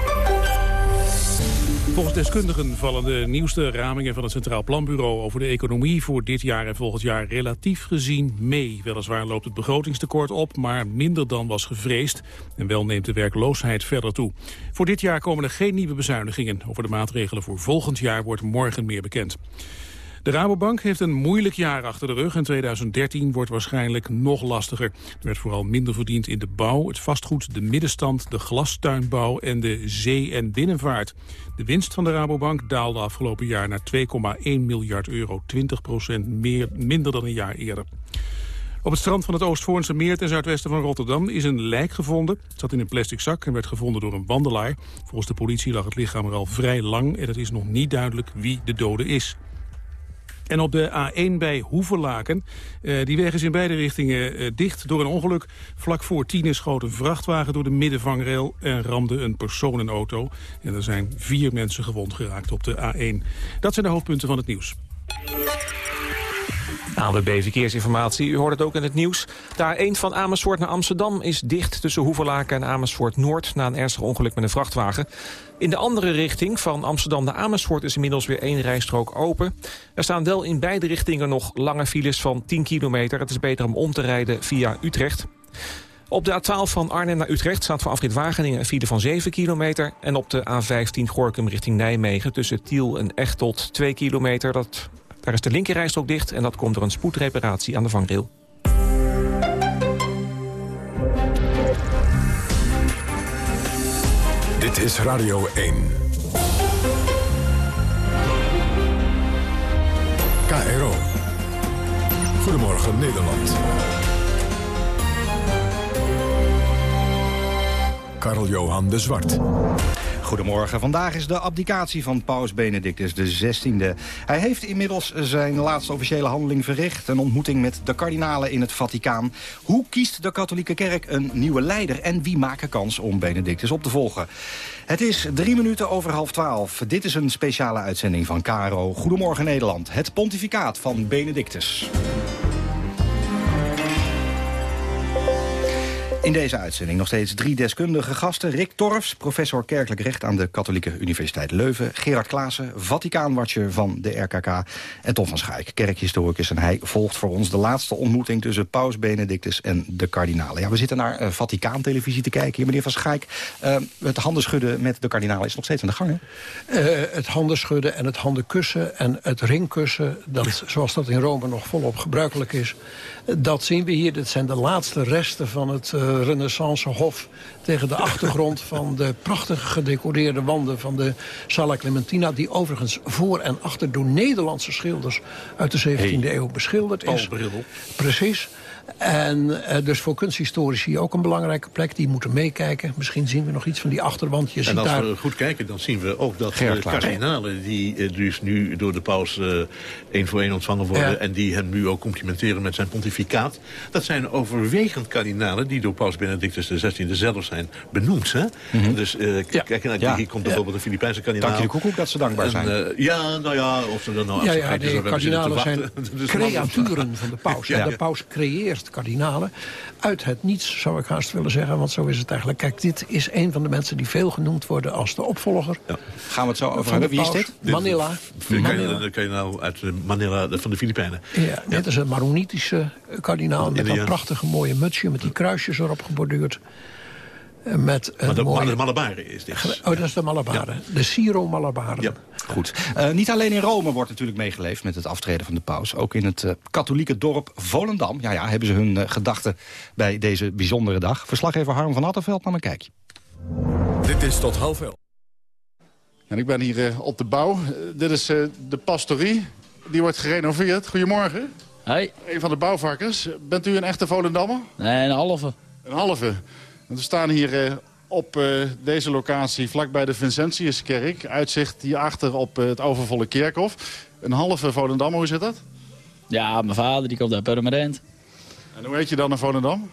Volgens deskundigen vallen de nieuwste ramingen van het Centraal Planbureau over de economie voor dit jaar en volgend jaar relatief gezien mee. Weliswaar loopt het begrotingstekort op, maar minder dan was gevreesd. En wel neemt de werkloosheid verder toe. Voor dit jaar komen er geen nieuwe bezuinigingen. Over de maatregelen voor volgend jaar wordt morgen meer bekend. De Rabobank heeft een moeilijk jaar achter de rug en 2013 wordt waarschijnlijk nog lastiger. Er werd vooral minder verdiend in de bouw, het vastgoed, de middenstand, de glastuinbouw en de zee- en binnenvaart. De winst van de Rabobank daalde afgelopen jaar naar 2,1 miljard euro, 20 meer, minder dan een jaar eerder. Op het strand van het Oostvoornse meer ten zuidwesten van Rotterdam is een lijk gevonden. Het zat in een plastic zak en werd gevonden door een wandelaar. Volgens de politie lag het lichaam er al vrij lang en het is nog niet duidelijk wie de dode is. En op de A1 bij Hoevelaken, eh, die weg is in beide richtingen eh, dicht door een ongeluk. Vlak voor tien schoot een vrachtwagen door de middenvangrail en ramde een personenauto. En er zijn vier mensen gewond geraakt op de A1. Dat zijn de hoofdpunten van het nieuws. ANWB Verkeersinformatie, u hoort het ook in het nieuws. De A1 van Amersfoort naar Amsterdam is dicht tussen Hoevelaken en Amersfoort Noord... na een ernstig ongeluk met een vrachtwagen. In de andere richting, van Amsterdam naar Amersfoort... is inmiddels weer één rijstrook open. Er staan wel in beide richtingen nog lange files van 10 kilometer. Het is beter om om te rijden via Utrecht. Op de A12 van Arnhem naar Utrecht staat voor afrit Wageningen een file van 7 kilometer. En op de A15 Gorkum richting Nijmegen tussen Tiel en Echteld 2 kilometer. Dat, daar is de linkerrijstrook dicht en dat komt door een spoedreparatie aan de vangrail. Dit is Radio 1. KRO. Goedemorgen Nederland. Karl-Johan de Zwart. Goedemorgen. Vandaag is de abdicatie van paus Benedictus XVI. Hij heeft inmiddels zijn laatste officiële handeling verricht. Een ontmoeting met de kardinalen in het Vaticaan. Hoe kiest de katholieke kerk een nieuwe leider? En wie maakt kans om Benedictus op te volgen? Het is drie minuten over half twaalf. Dit is een speciale uitzending van KRO. Goedemorgen Nederland. Het pontificaat van Benedictus. In deze uitzending nog steeds drie deskundige gasten. Rick Torfs, professor kerkelijk recht aan de Katholieke Universiteit Leuven. Gerard Klaassen, Vaticaanwatcher van de RKK. En Tom van Schaik, kerkhistoricus. En hij volgt voor ons de laatste ontmoeting tussen paus Benedictus en de kardinalen. Ja, we zitten naar uh, Vaticaan-televisie te kijken hier, meneer van Schaik. Uh, het handenschudden met de kardinalen is nog steeds aan de gang, hè? Uh, het en het handenkussen en het ringkussen... Dat, zoals dat in Rome nog volop gebruikelijk is... dat zien we hier. Dit zijn de laatste resten van het uh, Renaissance Hof... tegen de achtergrond van de prachtige gedecoreerde wanden van de Sala Clementina... die overigens voor en achter door Nederlandse schilders uit de 17e hey. eeuw beschilderd is. Bril. Precies. En eh, dus voor kunsthistorici ook een belangrijke plek. Die moeten meekijken. Misschien zien we nog iets van die achterwand. Je en ziet als daar... we goed kijken, dan zien we ook dat de Klaas. kardinalen... die eh, dus nu door de paus eh, één voor één ontvangen worden... Ja. en die hem nu ook complimenteren met zijn pontificaat... dat zijn overwegend kardinalen die door paus Benedictus XVI zelf zijn benoemd. Hè? Dus eh, kijk, naar Ja. hier komt bijvoorbeeld de Filipijnse kardinaal. Dank je de koekoek dat ze dankbaar En, zijn. eh, ja, nou ja, of ze dan nou Ja, ja, de kardinalen zijn. Dus creaturen van de paus. Ja. En de paus creëert kardinalen uit het niets, zou ik haast willen zeggen. Want zo is het eigenlijk. Kijk, dit is een van de mensen die veel genoemd worden als de opvolger. Gaan we het zo over hebben. de Wie is dit? Manila. De Manila. kardinaal- de uit eh, Manila de- van de Filipijnen. Ja, dit is een Maronitische kardinaal met dat Indiaan. prachtige mooie mutsje... met die kruisjes erop geborduurd. Met een Maar de, mooie... Malabaren is dit. Oh, dat is de Malabaren. De Siro Malabaren. Goed. Eh, niet alleen in Rome wordt natuurlijk meegeleefd met het aftreden van de paus. Ook in het eh, katholieke dorp Volendam ja, ja, hebben ze hun eh, gedachten bij deze bijzondere dag. Verslaggever Harm van Attenveld nam een kijkje. Dit is tot half elf. En ik ben hier op de bouw. Dit is de pastorie. Die wordt gerenoveerd. Goedemorgen. Hoi. Een van de bouwvakkers. Bent u een echte Volendammer? Nee, een halve. Een halve. We staan hier eh, op eh, deze locatie vlakbij de Vincentiuskerk. Uitzicht hierachter op eh, het overvolle kerkhof. Een halve Volendammer, hoe zit dat? Ja, mijn vader die komt uit Purmerend. En hoe heet je dan een Volendam?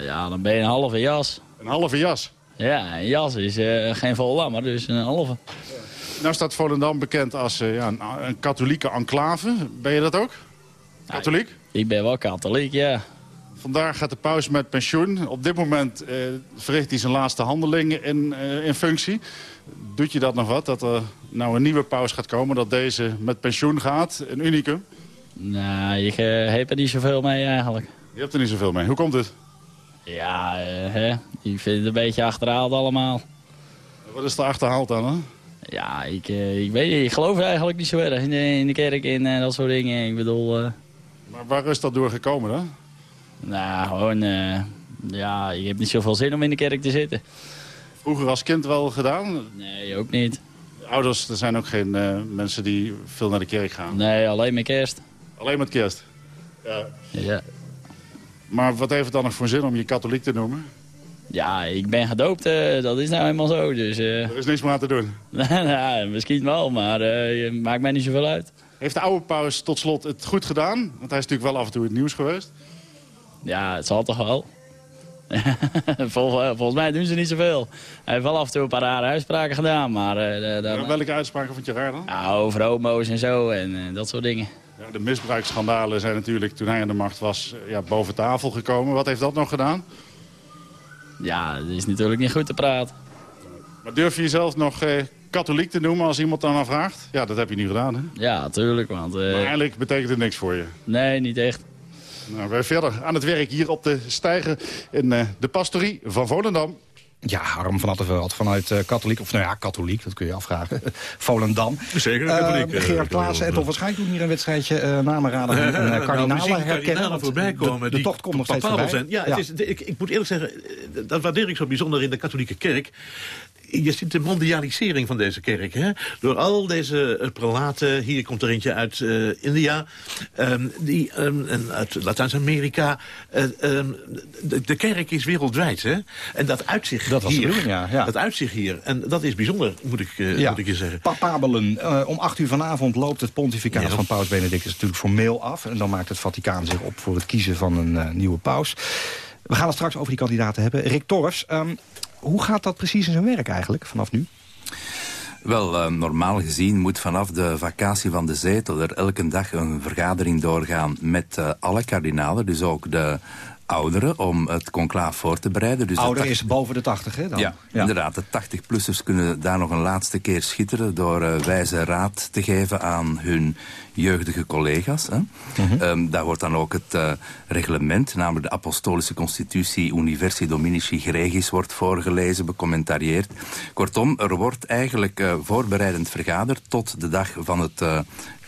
Ja, dan ben je een halve jas. Een halve jas? Ja, een jas is eh, geen Volendammer, dus een halve. Nou staat Volendam bekend als ja, een, een katholieke enclave. Ben je dat ook? Katholiek? Ik ben wel katholiek, ja. Vandaag gaat de paus met pensioen. Op dit moment eh, verricht hij zijn laatste handelingen in, eh, in functie. Doet je dat nog wat, dat er nou een nieuwe paus gaat komen... dat deze met pensioen gaat, een unicum? Nou, ik eh, heb er niet zoveel mee eigenlijk. Je hebt er niet zoveel mee. Hoe komt het? Ja, hè, ik vind het een beetje achterhaald allemaal. Wat is er achterhaald dan, hè? Ja, ik, ik weet ik geloof eigenlijk niet zo erg in de, in de kerk en dat soort dingen. Ik bedoel, Maar waar is dat door gekomen dan? Nou, gewoon, eh, ja, ik heb niet zoveel zin om in de kerk te zitten. Vroeger als kind wel gedaan? Nee, ook niet. Ouders, er zijn ook geen eh, mensen die veel naar de kerk gaan. Nee, alleen met kerst. Alleen met kerst? Ja. Ja. Maar wat heeft het dan nog voor zin om je katholiek te noemen? Ja, ik ben gedoopt, eh, dat is nou helemaal zo. Dus, Er is niks meer aan te doen. nou, misschien wel, maar maakt mij niet zoveel uit. Heeft de oude paus tot slot het goed gedaan? Want hij is natuurlijk wel af en toe het nieuws geweest. Ja, het zal toch wel. Vol, eh, volgens mij doen ze niet zoveel. Hij heeft wel af en toe een paar rare uitspraken gedaan, maar... eh, dan, Welke uitspraken vond je raar dan? ja, over homo's en zo en eh, dat soort dingen. Ja, de misbruiksschandalen zijn natuurlijk toen hij aan de macht was ja, boven tafel gekomen. Wat heeft dat nog gedaan? Ja, het is natuurlijk niet goed te praten. Maar durf je jezelf nog eh, katholiek te noemen als iemand dan aan vraagt? Ja, dat heb je nu gedaan, hè? Ja, natuurlijk, want... eh, Maar eigenlijk betekent het niks voor je. nee, niet echt. Nou, wij verder aan het werk hier op de steiger in eh, de pastorie van Volendam. Ja, Harm van Attenveld vanuit eh, katholiek, of nou ja, katholiek, dat kun je afvragen. Volendam. Zeker een katholiek, Eh, eh, Gerard Klaassen en toch waarschijnlijk doen hier een wedstrijdje uh, namen raden en Eh, uh, nou, kardinalen zien herkennen. voorbij komen. De, de tocht komt nog steeds voorbij. zijn. Ja, Het is, ik, ik moet eerlijk zeggen, eh, dat waardeer ik zo bijzonder in de katholieke kerk. Je ziet de mondialisering van deze kerk. Hè? Door al deze eh, prelaten, hier komt er eentje uit eh, India, ehm, die, ehm, en uit Latijns-Amerika. eh, ehm, de, de kerk is wereldwijd. Hè? En dat uitzicht Dat was de hier. bedoeling, ja, ja. Dat uitzicht hier. En dat is bijzonder, moet ik, Ja. moet ik je zeggen. Papabelen. Om acht uur vanavond loopt het pontificaat van paus Benedictus natuurlijk formeel af. En dan maakt het Vaticaan zich op voor het kiezen van een nieuwe paus. We gaan het straks over die kandidaten hebben. Rick Torfs, hoe gaat dat precies in zijn werk eigenlijk vanaf nu? Wel, eh, normaal gezien moet vanaf de vakantie van de zetel er elke dag een vergadering doorgaan met eh, alle kardinalen, dus ook de ouderen, om het conclaaf voor te bereiden. Dus de Ouder is boven de 80, hè? Dan? Ja, inderdaad. De 80-plussers kunnen daar nog een laatste keer schitteren... door eh, wijze raad te geven aan hun jeugdige collega's. Hè. Ehm, daar wordt dan ook het eh, reglement, namelijk de apostolische constitutie... Universi Dominici Gregis wordt voorgelezen, becommentarieerd. Kortom, er wordt eigenlijk eh, voorbereidend vergaderd... tot de dag van het eh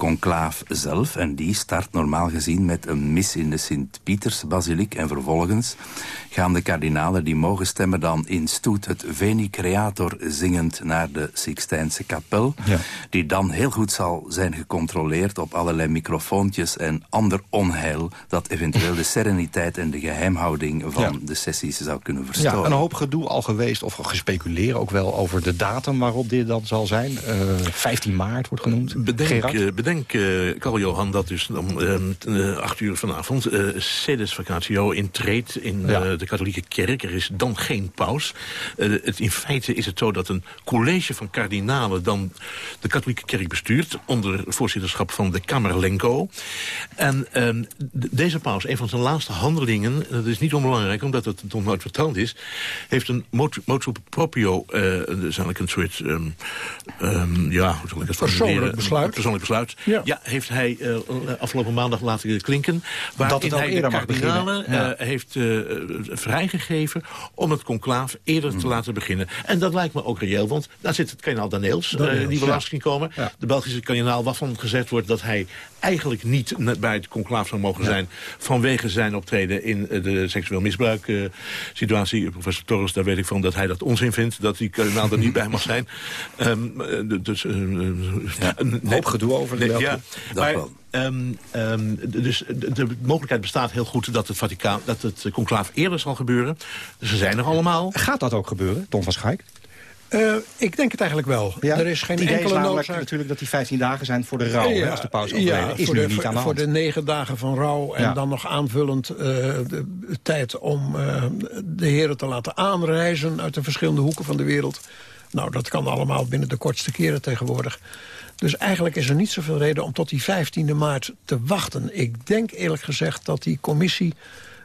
conclaaf zelf. En die start normaal gezien met een mis in de Sint-Pietersbasiliek. En vervolgens gaan de kardinalen die mogen stemmen dan in stoet het Veni Creator zingend naar de Sixtijnse kapel. Ja. Die dan heel goed zal zijn gecontroleerd op allerlei microfoontjes en ander onheil dat eventueel de sereniteit en de geheimhouding van Ja. de sessies zou kunnen verstoren. Ja, een hoop gedoe al geweest, of gespeculeerd ook wel over de datum waarop dit dan zal zijn. Eh 15 maart wordt genoemd. Bedenk, eh, bedenk eh, Carl-Johan, dat dus om eh, acht uur vanavond... eh sedes vacatio intreedt in Ja. De katholieke kerk. Er is dan geen paus. Eh, het, in feite is het zo dat een college van kardinalen... dan de katholieke kerk bestuurt... onder voorzitterschap van de Kamerlenko. En ehm, deze paus, een van zijn laatste handelingen... dat is niet onbelangrijk, omdat het nog nooit verteld is... heeft een motu, motu proprio, eh, dat is eigenlijk een soort... ehm, ehm, ja, hoe zal ik het Persoonlijk besluit. Een Persoonlijk besluit. Ja, heeft hij eh, afgelopen maandag laten klinken. Waarin het ook hij de kardinalen. Ja. heeft vrijgegeven om het conclaaf eerder Hmm. te laten beginnen. En dat lijkt me ook reëel, want daar zit het kardinaal Daneels, eh, die we ja. komen. De Belgische kardinaal waarvan gezegd wordt dat hij eigenlijk niet bij het conclaaf zou mogen zijn... vanwege zijn optreden in eh, de seksueel misbruik eh, situatie. Professor Torres, daar weet ik van dat hij dat onzin vindt... dat die kardinaal er niet bij mag zijn. Eh, dus, een hoop gedoe over de Nee, ja, maar, wel. Ehm, ehm, dus de, de mogelijkheid bestaat heel goed dat het Vaticaan, dat het conclaaf eerder zal gebeuren. Dus ze zijn er allemaal. Gaat dat ook gebeuren, Tom van Schaik? Eh, ik denk het eigenlijk wel. Ja? Er is geen het idee enkele is noodzaak. natuurlijk dat die 15 dagen zijn voor de rouw. hè, als de paus overleden is voor nu de, niet voor, aan de voor hand. de negen dagen van rouw en Ja. dan nog aanvullend eh, de tijd om eh, de heren te laten aanreizen uit de verschillende hoeken van de wereld. Nou, dat kan allemaal binnen de kortste keren tegenwoordig. Dus eigenlijk is er niet zoveel reden om tot die 15e maart te wachten. Ik denk eerlijk gezegd dat die commissie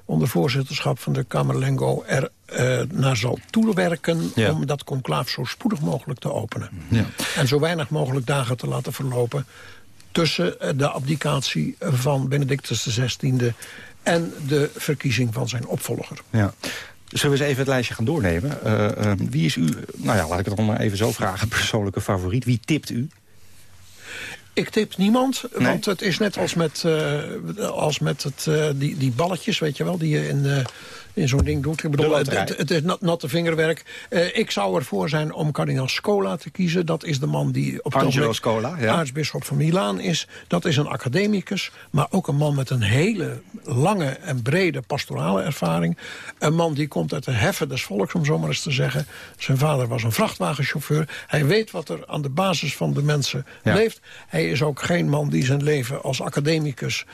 onder voorzitterschap van de Kamerlengo er eh, naar zal toewerken Ja. om dat conclaaf zo spoedig mogelijk te openen. Ja. En zo weinig mogelijk dagen te laten verlopen tussen eh, de abdicatie van Benedictus XVI en de verkiezing van zijn opvolger. Ja. Zullen we eens even het lijstje gaan doornemen? Eh, wie is u, nou ja, laat ik het dan maar even zo vragen, persoonlijke favoriet? Wie tipt u? Ik tip niemand, Nee? want het is net als met, eh, als met het, eh, die, die balletjes, weet je wel, die je in, in zo'n ding doet. Ik bedoel, het, het, het is nat, natte vingerwerk. Eh, ik zou ervoor zijn om kardinaal Scola te kiezen. Dat is de man die op Angelo Scola, ja. aartsbisschop van Milaan is. Dat is een academicus, maar ook een man met een hele lange en brede pastorale ervaring. Een man die komt uit de heffen des volks, om zo maar eens te zeggen. Zijn vader was een vrachtwagenchauffeur. Hij weet wat er aan de basis van de mensen Ja. leeft. Hij is ook geen man die zijn leven als academicus...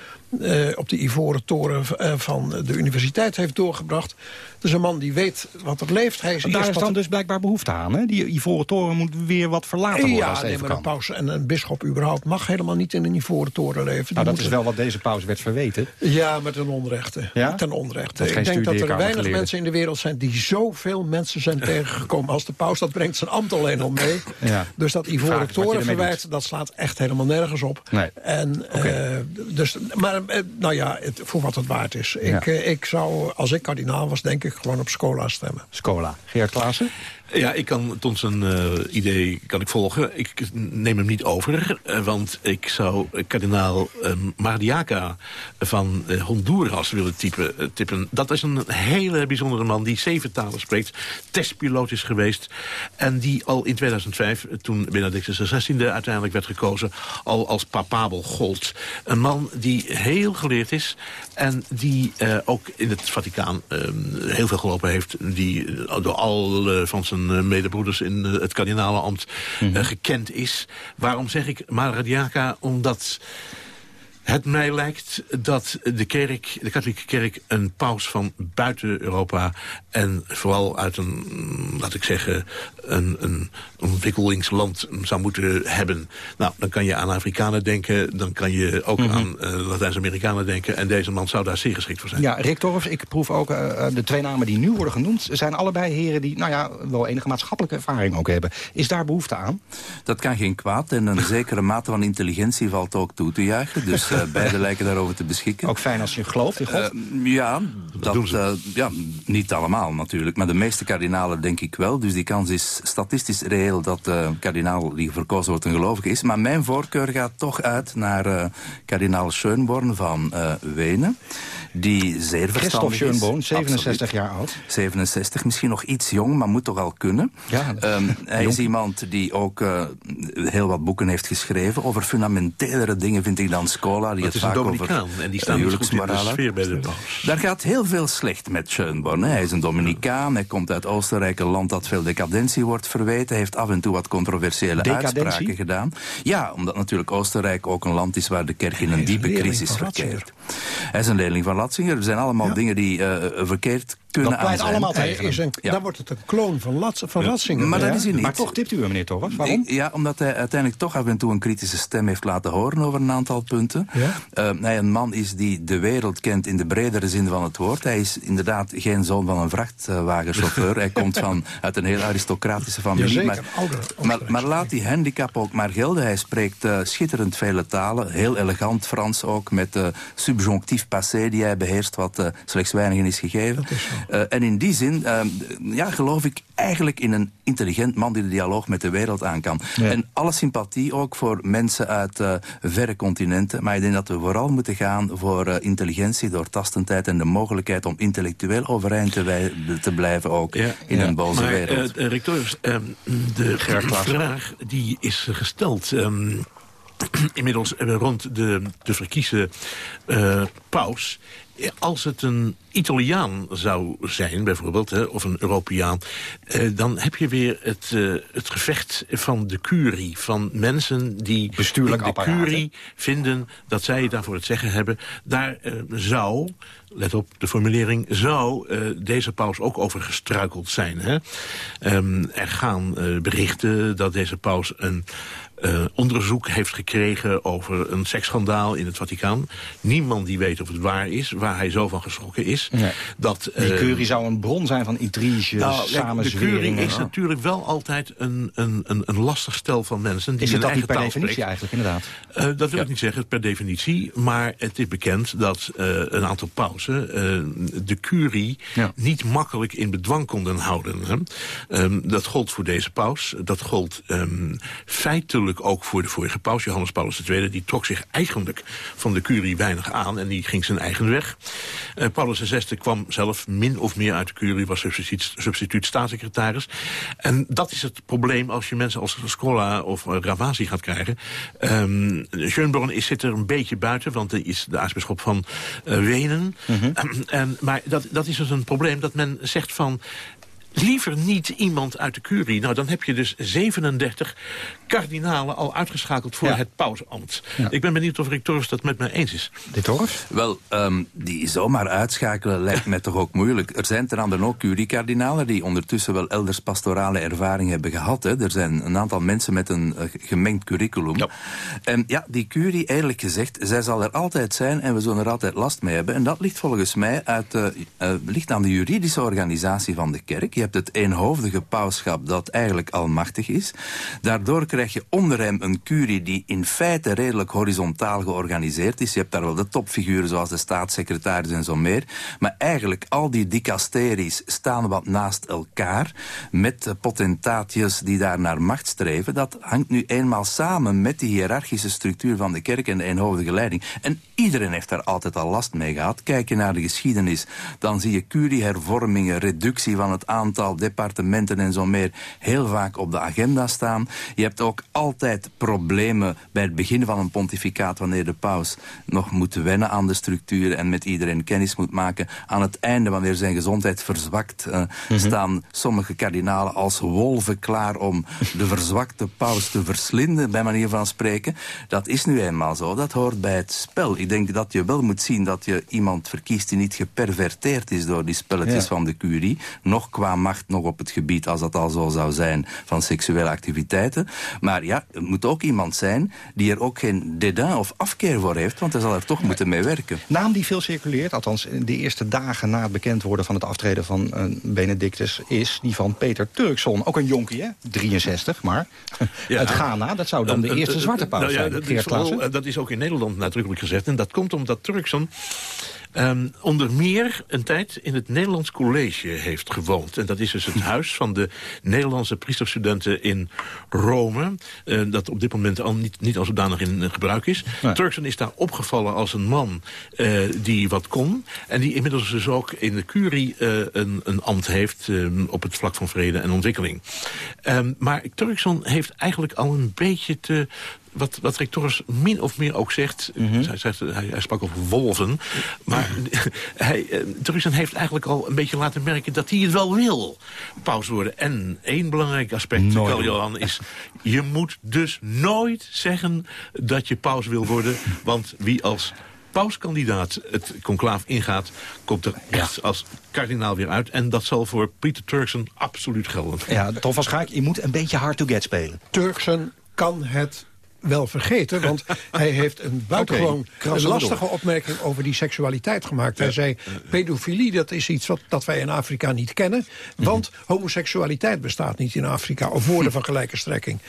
eh, op de ivoren toren eh, van de universiteit heeft doorgebracht. Is een man die weet wat er leeft. Hij is Daar is dan dus blijkbaar behoefte aan. Hè? Die ivoren toren moet weer wat verlaten worden ja, als het nee, maar een paus en een bisschop überhaupt mag helemaal niet in een ivoren toren leven. Nou, dat is wel wat deze paus werd verweten. Ja, maar ten onrechte. Ja? Ten onrechte. Ik denk dat er weinig mensen in de wereld zijn... die zoveel mensen zijn tegengekomen als de paus. Dat brengt zijn ambt alleen al mee. Ja. Dus dat ivoren ermee torenverwijt, dat slaat echt helemaal nergens op. Nee. En, eh, dus, maar eh, nou ja, het, voor wat het waard is. Ja. Ik, eh, ik zou, als ik kardinaal was, denk ik gewoon op Scola stemmen. Scola. Gerard Klaassen? Ja, ik kan Ton zijn eh, idee kan ik volgen. Ik neem hem niet over, eh, want ik zou eh, kardinaal eh, Mardiaca van Honduras willen typen, tippen. Dat is een hele bijzondere man die zeven talen spreekt, testpiloot is geweest... en die al in 2005, eh, toen Benedictus XVI uiteindelijk werd gekozen... al als papabel gold. Een man die heel geleerd is en die ook in het Vaticaan heel veel gelopen heeft... die door al eh, van zijn eh, medebroeders in eh, het kardinalenambt eh, gekend is. Waarom zeg ik Maradiaca? Omdat het mij lijkt dat de kerk, de katholieke kerk, een paus van buiten Europa en vooral uit een, laat ik zeggen, een, een ontwikkelingsland zou moeten hebben. Nou, dan kan je aan Afrikanen denken, dan kan je ook aan eh, Latijns-Amerikanen denken en deze man zou daar zeer geschikt voor zijn. Ja, Rick Torfs, ik proef ook eh, eh, de twee namen die nu worden genoemd... zijn allebei heren die nou ja, wel enige maatschappelijke ervaring ook hebben. Is daar behoefte aan? Dat kan geen kwaad en een zekere mate van intelligentie valt ook toe te juichen. Dus uh, beide lijken daarover te beschikken. Ook fijn als je gelooft in God? ja, dat, ja, niet allemaal natuurlijk. Maar de meeste kardinalen denk ik wel. Dus die kans is statistisch reëel dat de kardinaal die verkozen wordt een gelovige is. Maar mijn voorkeur gaat toch uit naar kardinaal Schönborn van Wenen die zeer verstandig is. Schönborn, 67 jaar oud. 67, misschien nog iets jong, maar moet toch al kunnen. Ja, um, hij is iemand die ook uh, heel wat boeken heeft geschreven over fundamentelere dingen, vind ik dan Scola. Die het, het vaak over en die staan dus goed in de sfeer bij de Daar gaat heel veel slecht met Schönborn. Hè. Hij is een Dominicaan, hij komt uit Oostenrijk, een land dat veel decadentie wordt verweten. Hij heeft af en toe wat controversiële decadentie? uitspraken gedaan. Ja, omdat natuurlijk Oostenrijk ook een land is waar de kerk in een diepe crisis verkeert. Hij is een leerling van Latzinger. Er zijn allemaal dingen die uh, verkeerd kunnen dat pleit allemaal tegen is een, ja. Dan wordt het een kloon van, Lats, van Ratzinger. Maar dat is hij niet. Maar toch tipt u hem, meneer Torres. Waarom? Ja, omdat hij uiteindelijk toch af en toe een kritische stem heeft laten horen over een aantal punten. Uh, hij een man is die de wereld kent in de bredere zin van het woord. Hij is inderdaad geen zoon van een vrachtwagenchauffeur. hij komt van, uit een heel aristocratische familie. Maar, maar, maar, laat die handicap ook maar gelden. Hij spreekt uh, schitterend vele talen. Heel elegant Frans ook, met uh, subjonctief passé die hij beheerst, wat slechts weinigen is gegeven. Is uh, en in die zin uh, ja, geloof ik eigenlijk in een intelligent man die de dialoog met de wereld aan kan. Ja. En alle sympathie ook voor mensen uit uh, verre continenten. Maar ik denk dat we vooral moeten gaan voor uh, intelligentie, doortastendheid en de mogelijkheid om intellectueel overeind te, te blijven ook ja, in ja. een boze maar, wereld. Uh, rector, um, de vraag die is gesteld... Um, inmiddels rond de, de verkiezen paus als het een Italiaan zou zijn, bijvoorbeeld, hè, of een Europeaan... Eh, dan heb je weer het, uh, het gevecht van de curie. Van mensen die Bestuurlijk de curie vinden dat zij daarvoor het zeggen hebben. Daar uh, zou, let op de formulering, zou uh, deze paus ook over gestruikeld zijn. Hè? Um, er gaan uh, berichten dat deze paus een uh, onderzoek heeft gekregen over een seksschandaal in het Vaticaan. Niemand die weet of het waar is, waar hij zo van geschrokken is. Nee. Dat, uh, die curie zou een bron zijn van intriges, nou, samenzweringen. De curie is natuurlijk wel altijd een, een, een, een lastig stel van mensen. Die is het dat niet per definitie spreekt. eigenlijk, inderdaad? Uh, dat wil ja. ik niet zeggen, per definitie. Maar het is bekend dat een aantal pausen de curie ja. niet makkelijk in bedwang konden houden. Hè? Um, dat gold voor deze paus. Dat gold um, feitelijk ook voor de vorige paus, Johannes Paulus II. Die trok zich eigenlijk van de curie weinig aan en die ging zijn eigen weg. Uh, Paulus VI kwam zelf min of meer uit de curie, was substituut, substituut staatssecretaris. En dat is het probleem als je mensen als Scola of Ravasi gaat krijgen. Um, Schönborn is, zit er een beetje buiten, want hij is de aartsbisschop van uh, Wenen. Mm -hmm. en, maar dat, dat is dus een probleem dat men zegt van liever niet iemand uit de curie. Nou, dan heb je dus 37 kardinalen al uitgeschakeld voor ja. het pausambt. Ja. Ik ben benieuwd of Rick Torres dat met mij eens is. Dit Torres? Wel, um, die zomaar uitschakelen lijkt mij toch ook moeilijk. Er zijn ter andere ook curie-kardinalen die ondertussen wel elders pastorale ervaring hebben gehad. Hè. Er zijn een aantal mensen met een uh, gemengd curriculum. Ja. En ja, die curie, eerlijk gezegd, zij zal er altijd zijn en we zullen er altijd last mee hebben. En dat ligt volgens mij uit, uh, uh, ligt aan de juridische organisatie van de kerk. Hebt het eenhoofdige pauschap dat eigenlijk almachtig is. Daardoor krijg je onder hem een curie die in feite redelijk horizontaal georganiseerd is. Je hebt daar wel de topfiguren zoals de staatssecretaris en zo meer. Maar eigenlijk al die dicasteries staan wat naast elkaar met potentaatjes die daar naar macht streven. Dat hangt nu eenmaal samen met die hiërarchische structuur van de kerk en de eenhoofdige leiding. En iedereen heeft daar altijd al last mee gehad. Kijk je naar de geschiedenis, dan zie je curiehervormingen, reductie van het aantal departementen en zo meer heel vaak op de agenda staan. Je hebt ook altijd problemen bij het begin van een pontificaat... wanneer de paus nog moet wennen aan de structuren... en met iedereen kennis moet maken. Aan het einde, wanneer zijn gezondheid verzwakt... Uh, mm -hmm. staan sommige kardinalen als wolven klaar... om de verzwakte paus te verslinden, bij manier van spreken. Dat is nu eenmaal zo. Dat hoort bij het spel. Ik denk dat je wel moet zien dat je iemand verkiest... die niet geperverteerd is door die spelletjes ja. van de curie. Nog qua macht nog op het gebied, als dat al zo zou zijn, van seksuele activiteiten. Maar ja, het moet ook iemand zijn die er ook geen dédain of afkeer voor heeft, want hij zal er toch moeten mee werken. Naam die veel circuleert, althans de eerste dagen na het bekend worden van het aftreden van uh, Benedictus, is die van Peter Turkson. Ook een jonkie, hè? 63, maar ja, uit Ghana. Dat zou dan de eerste zwarte paus nou ja, zijn. Dat is, vooral, dat is ook in Nederland nadrukkelijk gezegd. En dat komt omdat Turkson Um, onder meer een tijd in het Nederlands College heeft gewoond. En dat is dus het huis van de Nederlandse priesterstudenten in Rome. Uh, dat op dit moment al niet, niet als zodanig in gebruik is. Nee. Turkson is daar opgevallen als een man uh, die wat kon. En die inmiddels dus ook in de curie uh, een, een ambt heeft um, op het vlak van vrede en ontwikkeling. Um, maar Turkson heeft eigenlijk al een beetje te wat, wat Rectorus min of meer ook zegt... Mm -hmm. hij, zegt hij, hij, sprak over wolven... maar hij, uh, heeft eigenlijk al een beetje laten merken... dat hij het wel wil, paus worden. En één belangrijk aspect, Johan, is... je moet dus nooit zeggen dat je paus wil worden... want wie als pauskandidaat het conclaaf ingaat... komt er echt ja. als kardinaal weer uit. En dat zal voor Pieter Turksen absoluut gelden. Ja, Tom van Schaak, je moet een beetje hard to get spelen. Turksen kan het wel vergeten. Want hij heeft een buitengewoon okay, lastige opmerking over die seksualiteit gemaakt. Hij zei, pedofilie dat is iets wat, dat wij in Afrika niet kennen. Want homoseksualiteit bestaat niet in Afrika. Of woorden van gelijke strekking.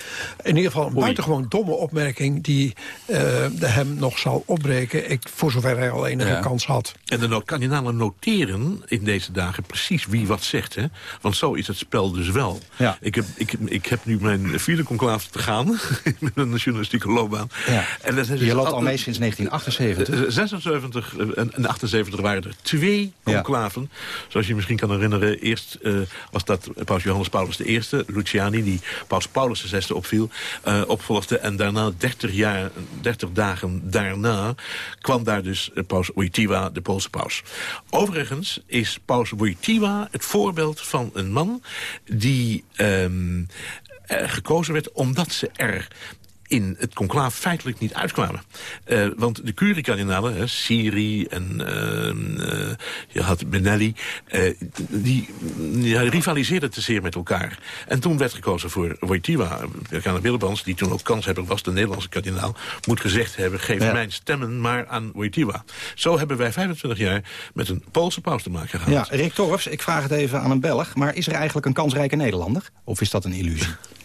In ieder geval een buitengewoon domme opmerking... die uh, de hem nog zal opbreken. Ik, voor zover hij al enige ja. kans had. En de kardinalen noteren in deze dagen precies wie wat zegt. Hè? Want zo is het spel dus wel. Ja. Ik, heb, ik, ik heb nu mijn vierde conclave te gaan. met een journalistieke loopbaan. Ja. En dat is Je loopt al mee sinds 1978. 76 en 78 waren er twee conclaven. Ja. Zoals je misschien kan herinneren. Eerst uh, was dat paus Johannes Paulus I, Luciani, die paus Paulus VI opviel, uh, opvolgde. En daarna, 30, jaar, 30 dagen daarna, kwam daar dus paus Wojtyła, de Poolse paus. Overigens is paus Wojtyła het voorbeeld van een man die... Um, gekozen werd omdat ze er in het conclaaf feitelijk niet uitkwamen. Uh, want de curie-kardinalen, Siri en uh, je had Benelli... Uh, die, die rivaliseerden te zeer met elkaar. En toen werd gekozen voor Wojtyła. Kardinaal Willebrands, die toen ook kanshebber was... de Nederlandse kardinaal, moet gezegd hebben... geef ja. mijn stemmen maar aan Wojtyła. Zo hebben wij 25 jaar met een Poolse paus te maken gehad. Ja, Rick Torfs, ik vraag het even aan een Belg... maar is er eigenlijk een kansrijke Nederlander? Of is dat een illusie?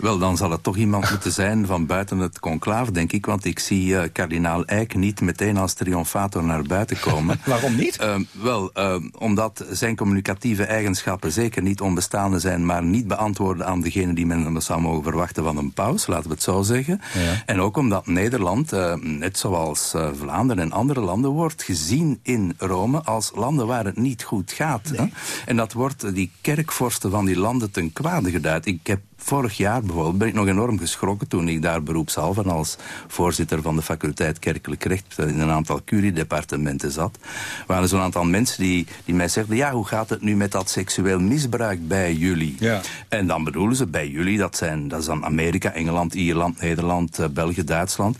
Wel, dan zal het toch iemand moeten zijn van buiten het conclaaf, denk ik. Want ik zie uh, kardinaal Eijk niet meteen als triomfator naar buiten komen. Waarom niet? Uh, wel, uh, omdat zijn communicatieve eigenschappen zeker niet onbestaande zijn... maar niet beantwoorden aan degene die men zou mogen verwachten van een paus, laten we het zo zeggen. Ja. En ook omdat Nederland, net zoals Vlaanderen en andere landen... wordt gezien in Rome als landen waar het niet goed gaat. Nee. Hè? En dat wordt die kerkvorsten van die landen ten kwade geduid. Ik heb vorig jaar bijvoorbeeld ben ik nog enorm geschrokken toen ik daar beroepshalve als voorzitter van de faculteit Kerkelijk Recht in een aantal curiedepartementen zat. Er waren zo'n aantal mensen die, die mij zegden, ja, hoe gaat het nu met dat seksueel misbruik bij jullie? Ja. En dan bedoelen ze bij jullie, dat, zijn, dat is dan Amerika, Engeland, Ierland, Nederland, uh, België, Duitsland.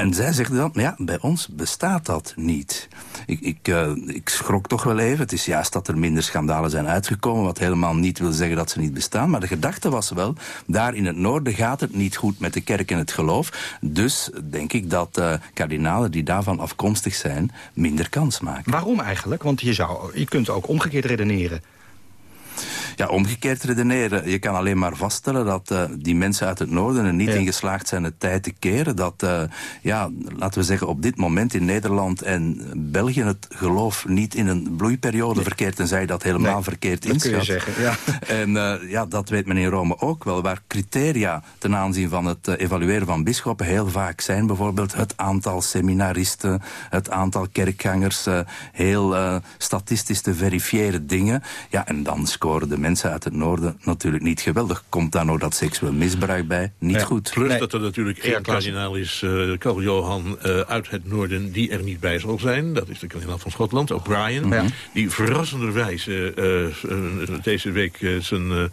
En zij zegt dan, ja, bij ons bestaat dat niet. Ik, ik, uh, ik schrok toch wel even. Het is juist dat er minder schandalen zijn uitgekomen... wat helemaal niet wil zeggen dat ze niet bestaan. Maar de gedachte was wel, daar in het noorden gaat het niet goed met de kerk en het geloof. Dus denk ik dat uh, kardinalen die daarvan afkomstig zijn... minder kans maken. Waarom eigenlijk? Want je, zou, je kunt ook omgekeerd redeneren. Ja, omgekeerd redeneren. Je kan alleen maar vaststellen dat uh, die mensen uit het noorden er niet ja. in geslaagd zijn het tijd te keren. Dat, uh, ja, laten we zeggen, op dit moment in Nederland en België het geloof niet in een bloeiperiode nee. verkeert. Tenzij dat helemaal nee, verkeerd dat inschat. Kun je zeggen, ja. En uh, ja, dat weet men in Rome ook wel. Waar criteria ten aanzien van het evalueren van bisschoppen heel vaak zijn. Bijvoorbeeld het aantal seminaristen, het aantal kerkgangers. heel statistisch te verifiëren dingen. Ja, en dan scoren de mensen uit het noorden natuurlijk niet geweldig. Komt daar nog dat seksueel misbruik bij? Niet ja, goed. Plus nee. dat er natuurlijk één kardinaal is, uh, Karl Johan uh, uit het noorden, die er niet bij zal zijn. Dat is de kardinaal van Schotland, O'Brien. Ja. Die verrassenderwijs uh, deze week zijn,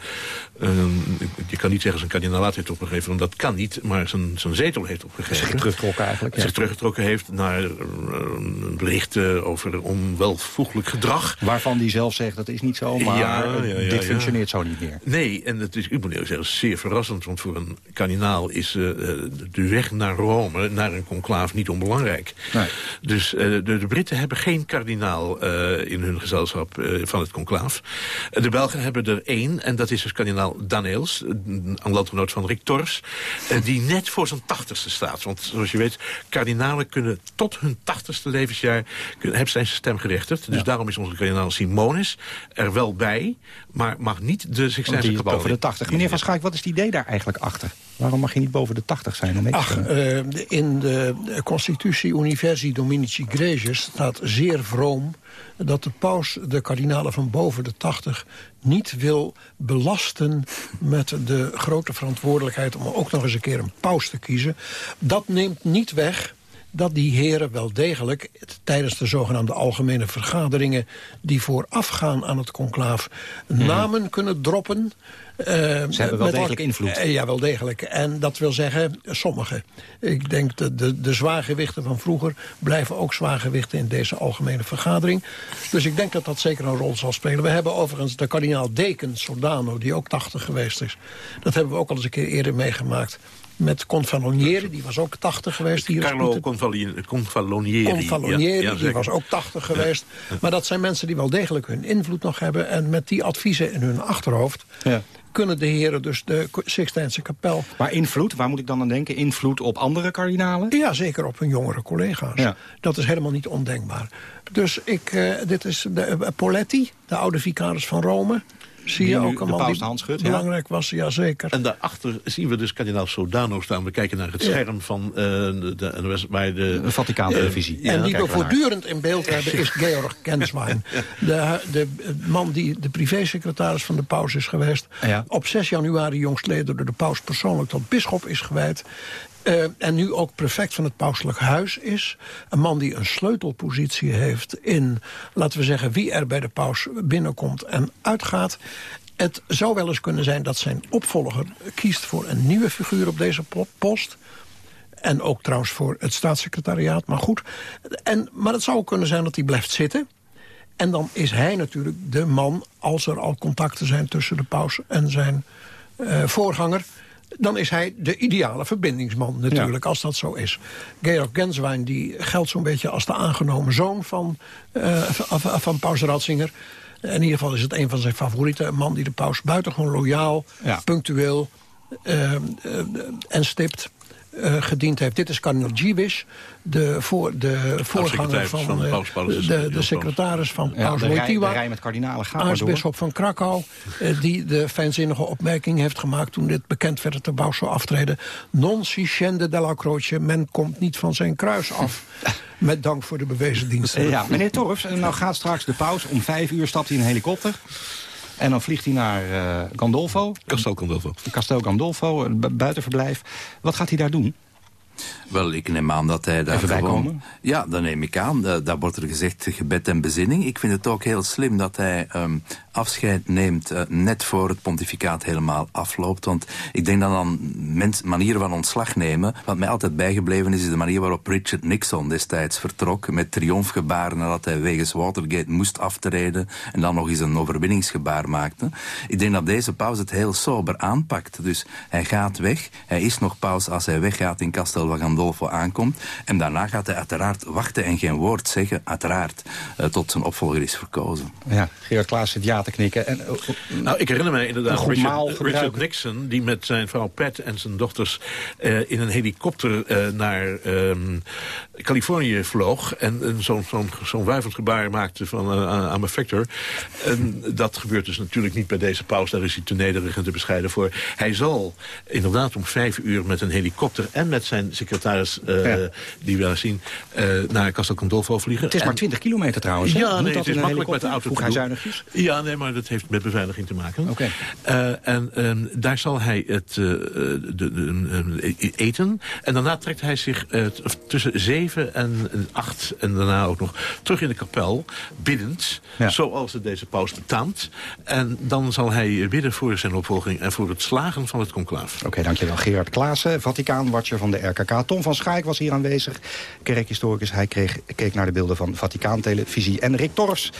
je kan niet zeggen zijn kardinaalaat heeft opgegeven, want dat kan niet, maar zijn, zijn zetel heeft opgegeven. Zich teruggetrokken eigenlijk. Ja. Zich teruggetrokken heeft naar berichten over onwelvoeglijk gedrag. Waarvan die zelf zegt dat is niet zo, maar ja, ja, ja, dit functioneert zo niet meer. Nee, en het is, ik moet eerlijk zeggen, zeer verrassend. Want voor een kardinaal is uh, de weg naar Rome, naar een conclaaf, niet onbelangrijk. Nee. Dus uh, de, de, Britten hebben geen kardinaal in hun gezelschap van het conclaaf. de Belgen hebben er één, en dat is dus kardinaal Daneels, een landgenoot van Rick Torfs, die net voor zijn tachtigste staat. Want zoals je weet, kardinalen kunnen tot hun tachtigste levensjaar hebben zijn stem gerechtigd. Dus ja. daarom is onze kardinaal Simonis er wel bij, maar mag niet de kapel boven de 80. Meneer Van Schaik, wat is het idee daar eigenlijk achter? Waarom mag je niet boven de 80 zijn? Om Ach, uh, in de Constitutie Universi Dominici Gregis staat zeer vroom dat de paus de kardinalen van boven de 80 niet wil belasten met de grote verantwoordelijkheid... om ook nog eens een keer een paus te kiezen. Dat neemt niet weg dat die heren wel degelijk tijdens de zogenaamde algemene vergaderingen... die voorafgaan aan het conclaaf namen kunnen droppen... Uh, Ze hebben wel degelijk invloed. Uh, ja, wel degelijk. En dat wil zeggen, sommigen. Ik denk dat de, de zwaargewichten van vroeger... blijven ook zwaargewichten in deze algemene vergadering. Dus ik denk dat dat zeker een rol zal spelen. We hebben overigens de kardinaal Deken Sordano... die ook 80 geweest is. Dat hebben we ook al eens een keer eerder meegemaakt met Confalonieri, die was ook 80 geweest. Hier Carlo Confalonieri. Confalonieri, ja, ja, die was ook 80 geweest. Maar dat zijn mensen die wel degelijk hun invloed nog hebben... en met die adviezen in hun achterhoofd... Ja. kunnen de heren dus de Sixtijnse kapel... Maar invloed, waar moet ik dan aan denken? Invloed op andere kardinalen? Ja, zeker op hun jongere collega's. Ja. Dat is helemaal niet ondenkbaar. Dus ik, uh, dit is de, uh, Poletti, de oude vicaris van Rome... Zie je ook een man die handschudt, belangrijk was, ja zeker. En daarachter zien we dus kardinaal Sodano staan. We kijken naar het scherm van uh, de, de, waar de... de Vaticaan-televisie. Uh, en die we voortdurend in beeld hebben is Georg Genswein. de, de, man die de privésecretaris van de paus is geweest. Ja. Op 6 januari jongstleden door de paus persoonlijk tot bisschop is gewijd. Uh, en nu ook prefect van het pauselijk huis is. Een man die een sleutelpositie heeft in, laten we zeggen... wie er bij de paus binnenkomt en uitgaat. Het zou wel eens kunnen zijn dat zijn opvolger kiest voor een nieuwe figuur op deze post. En ook trouwens voor het staatssecretariaat, maar goed. En, maar het zou ook kunnen zijn dat hij blijft zitten. En dan is hij natuurlijk de man, als er al contacten zijn tussen de paus en zijn uh, voorganger dan is hij de ideale verbindingsman natuurlijk, ja. als dat zo is. Georg Genswein die geldt zo'n beetje als de aangenomen zoon van, uh, van, van Paus Ratzinger. In ieder geval is het een van zijn favorieten. Een man die de paus buitengewoon loyaal, ja. punctueel uh, uh, en stipt uh, gediend heeft. Dit is kardinaal Dziwisz, de, voor, de voorganger van, van de, Paus, de, de secretaris van ja, Paus de Wojtyła. Aartsbisschop van Krakau, uh, die de fijnzinnige opmerking heeft gemaakt... toen dit bekend werd dat de paus zou aftreden. Non si scende della croce, men komt niet van zijn kruis af. met dank voor de bewezen diensten. Ja, meneer Torfs, nou gaat straks de paus. Om vijf uur stapt hij in een helikopter. En dan vliegt hij naar uh, Gandolfo. Castel Gandolfo. Castel Gandolfo, een buitenverblijf. Wat gaat hij daar doen? Wel, ik neem aan dat hij daar Even gewoon... bijkomen? Ja, dat neem ik aan. Da daar wordt er gezegd gebed en bezinning. Ik vind het ook heel slim dat hij um, afscheid neemt uh, net voor het pontificaat helemaal afloopt. Want ik denk dan aan manieren van ontslag nemen. Wat mij altijd bijgebleven is, is de manier waarop Richard Nixon destijds vertrok. Met triomfgebaren nadat hij wegens Watergate moest aftreden. En dan nog eens een overwinningsgebaar maakte. Ik denk dat deze paus het heel sober aanpakt. Dus hij gaat weg. Hij is nog paus als hij weggaat in Castel van Gandolfo aankomt. En daarna gaat hij uiteraard wachten en geen woord zeggen. Uiteraard uh, tot zijn opvolger is verkozen. Ja, Gerard Klaas zit ja te knikken. En, uh, nou, ik herinner me inderdaad Richard, Richard, Nixon... die met zijn vrouw Pat en zijn dochters uh, in een helikopter naar um, Californië vloog... en zo'n zo'n zo'n wuivend gebaar maakte van I'm a factor. En dat gebeurt dus natuurlijk niet bij deze paus. Daar is hij te nederig en te bescheiden voor. Hij zal inderdaad om vijf uur met een helikopter... en met zijn secretaris uh, ja. die we zien uh, naar Castel Gandolfo vliegen. Het is maar 20 kilometer trouwens. Ja, nee, het is makkelijk met de auto hij doen. zuinigjes? Ja, nee, maar dat heeft met beveiliging te maken. Okay. Uh, en um, daar zal hij het de, de, de, eten. En daarna trekt hij zich tussen 7 en 8 en daarna ook nog terug in de kapel, biddend, ja. zoals het deze paus betaamt. En dan zal hij bidden voor zijn opvolging en voor het slagen van het conclaaf. Oké, okay, dankjewel Gerard Klaassen, Vaticaanwatcher van de RKK. Tom van Schaik was hier aanwezig, kerkhistoricus. Hij kreeg, keek naar de beelden van Vaticaan Televisie en Rick Torfs.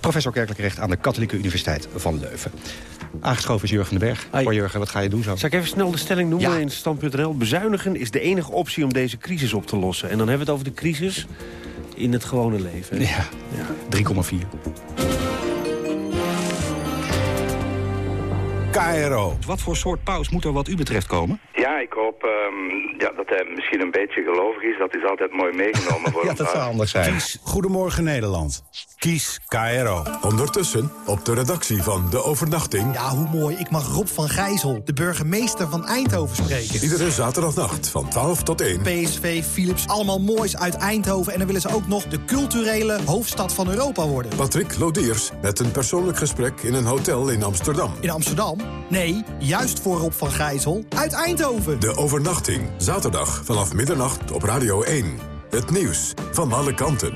professor kerkelijk recht aan de Katholieke Universiteit van Leuven. Aangeschoven is Jurgen de Berg. Hoi Jurgen, wat ga je doen zo? Zal ik even snel de stelling noemen in stand.nl? Bezuinigen is de enige optie om deze crisis op te lossen. En dan hebben we het over de crisis in het gewone leven. Ja, ja. 3,4. KRO. Wat voor soort paus moet er wat u betreft komen? Ja, ik hoop um, ja, dat hij misschien een beetje gelovig is. Dat is altijd mooi meegenomen voor Ja, dat zou anders zijn. Kies Goedemorgen Nederland. Kies KRO. Ondertussen op de redactie van De Overnachting... Ja, hoe mooi. Ik mag Rob van Gijzel, de burgemeester van Eindhoven, spreken. Iedere zaterdagnacht van 12 tot 1. PSV, Philips, allemaal moois uit Eindhoven. En dan willen ze ook nog de culturele hoofdstad van Europa worden. Patrick Lodiers met een persoonlijk gesprek in een hotel in Amsterdam. In Amsterdam? Nee, juist voor Rob van Gijzel uit Eindhoven. De overnachting, zaterdag vanaf middernacht op Radio 1. Het nieuws van alle kanten.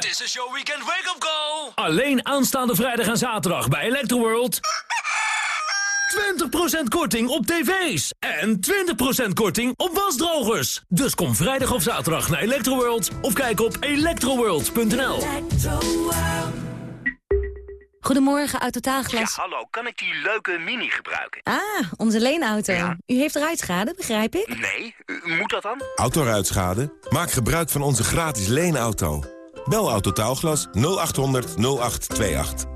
Dit is jouw weekend wake-up call. Alleen aanstaande vrijdag en zaterdag bij Electroworld. 20% korting op tv's. En 20% korting op wasdrogers. Dus kom vrijdag of zaterdag naar Electroworld. Of kijk op electroworld.nl. Goedemorgen, Autotaalglas. Ja, hallo, kan ik die leuke Mini gebruiken? Ah, onze leenauto. U heeft ruitschade, begrijp ik? Nee, moet dat dan? Autoruitschade? Maak gebruik van onze gratis leenauto. Bel Autotaalglas 0800 0828.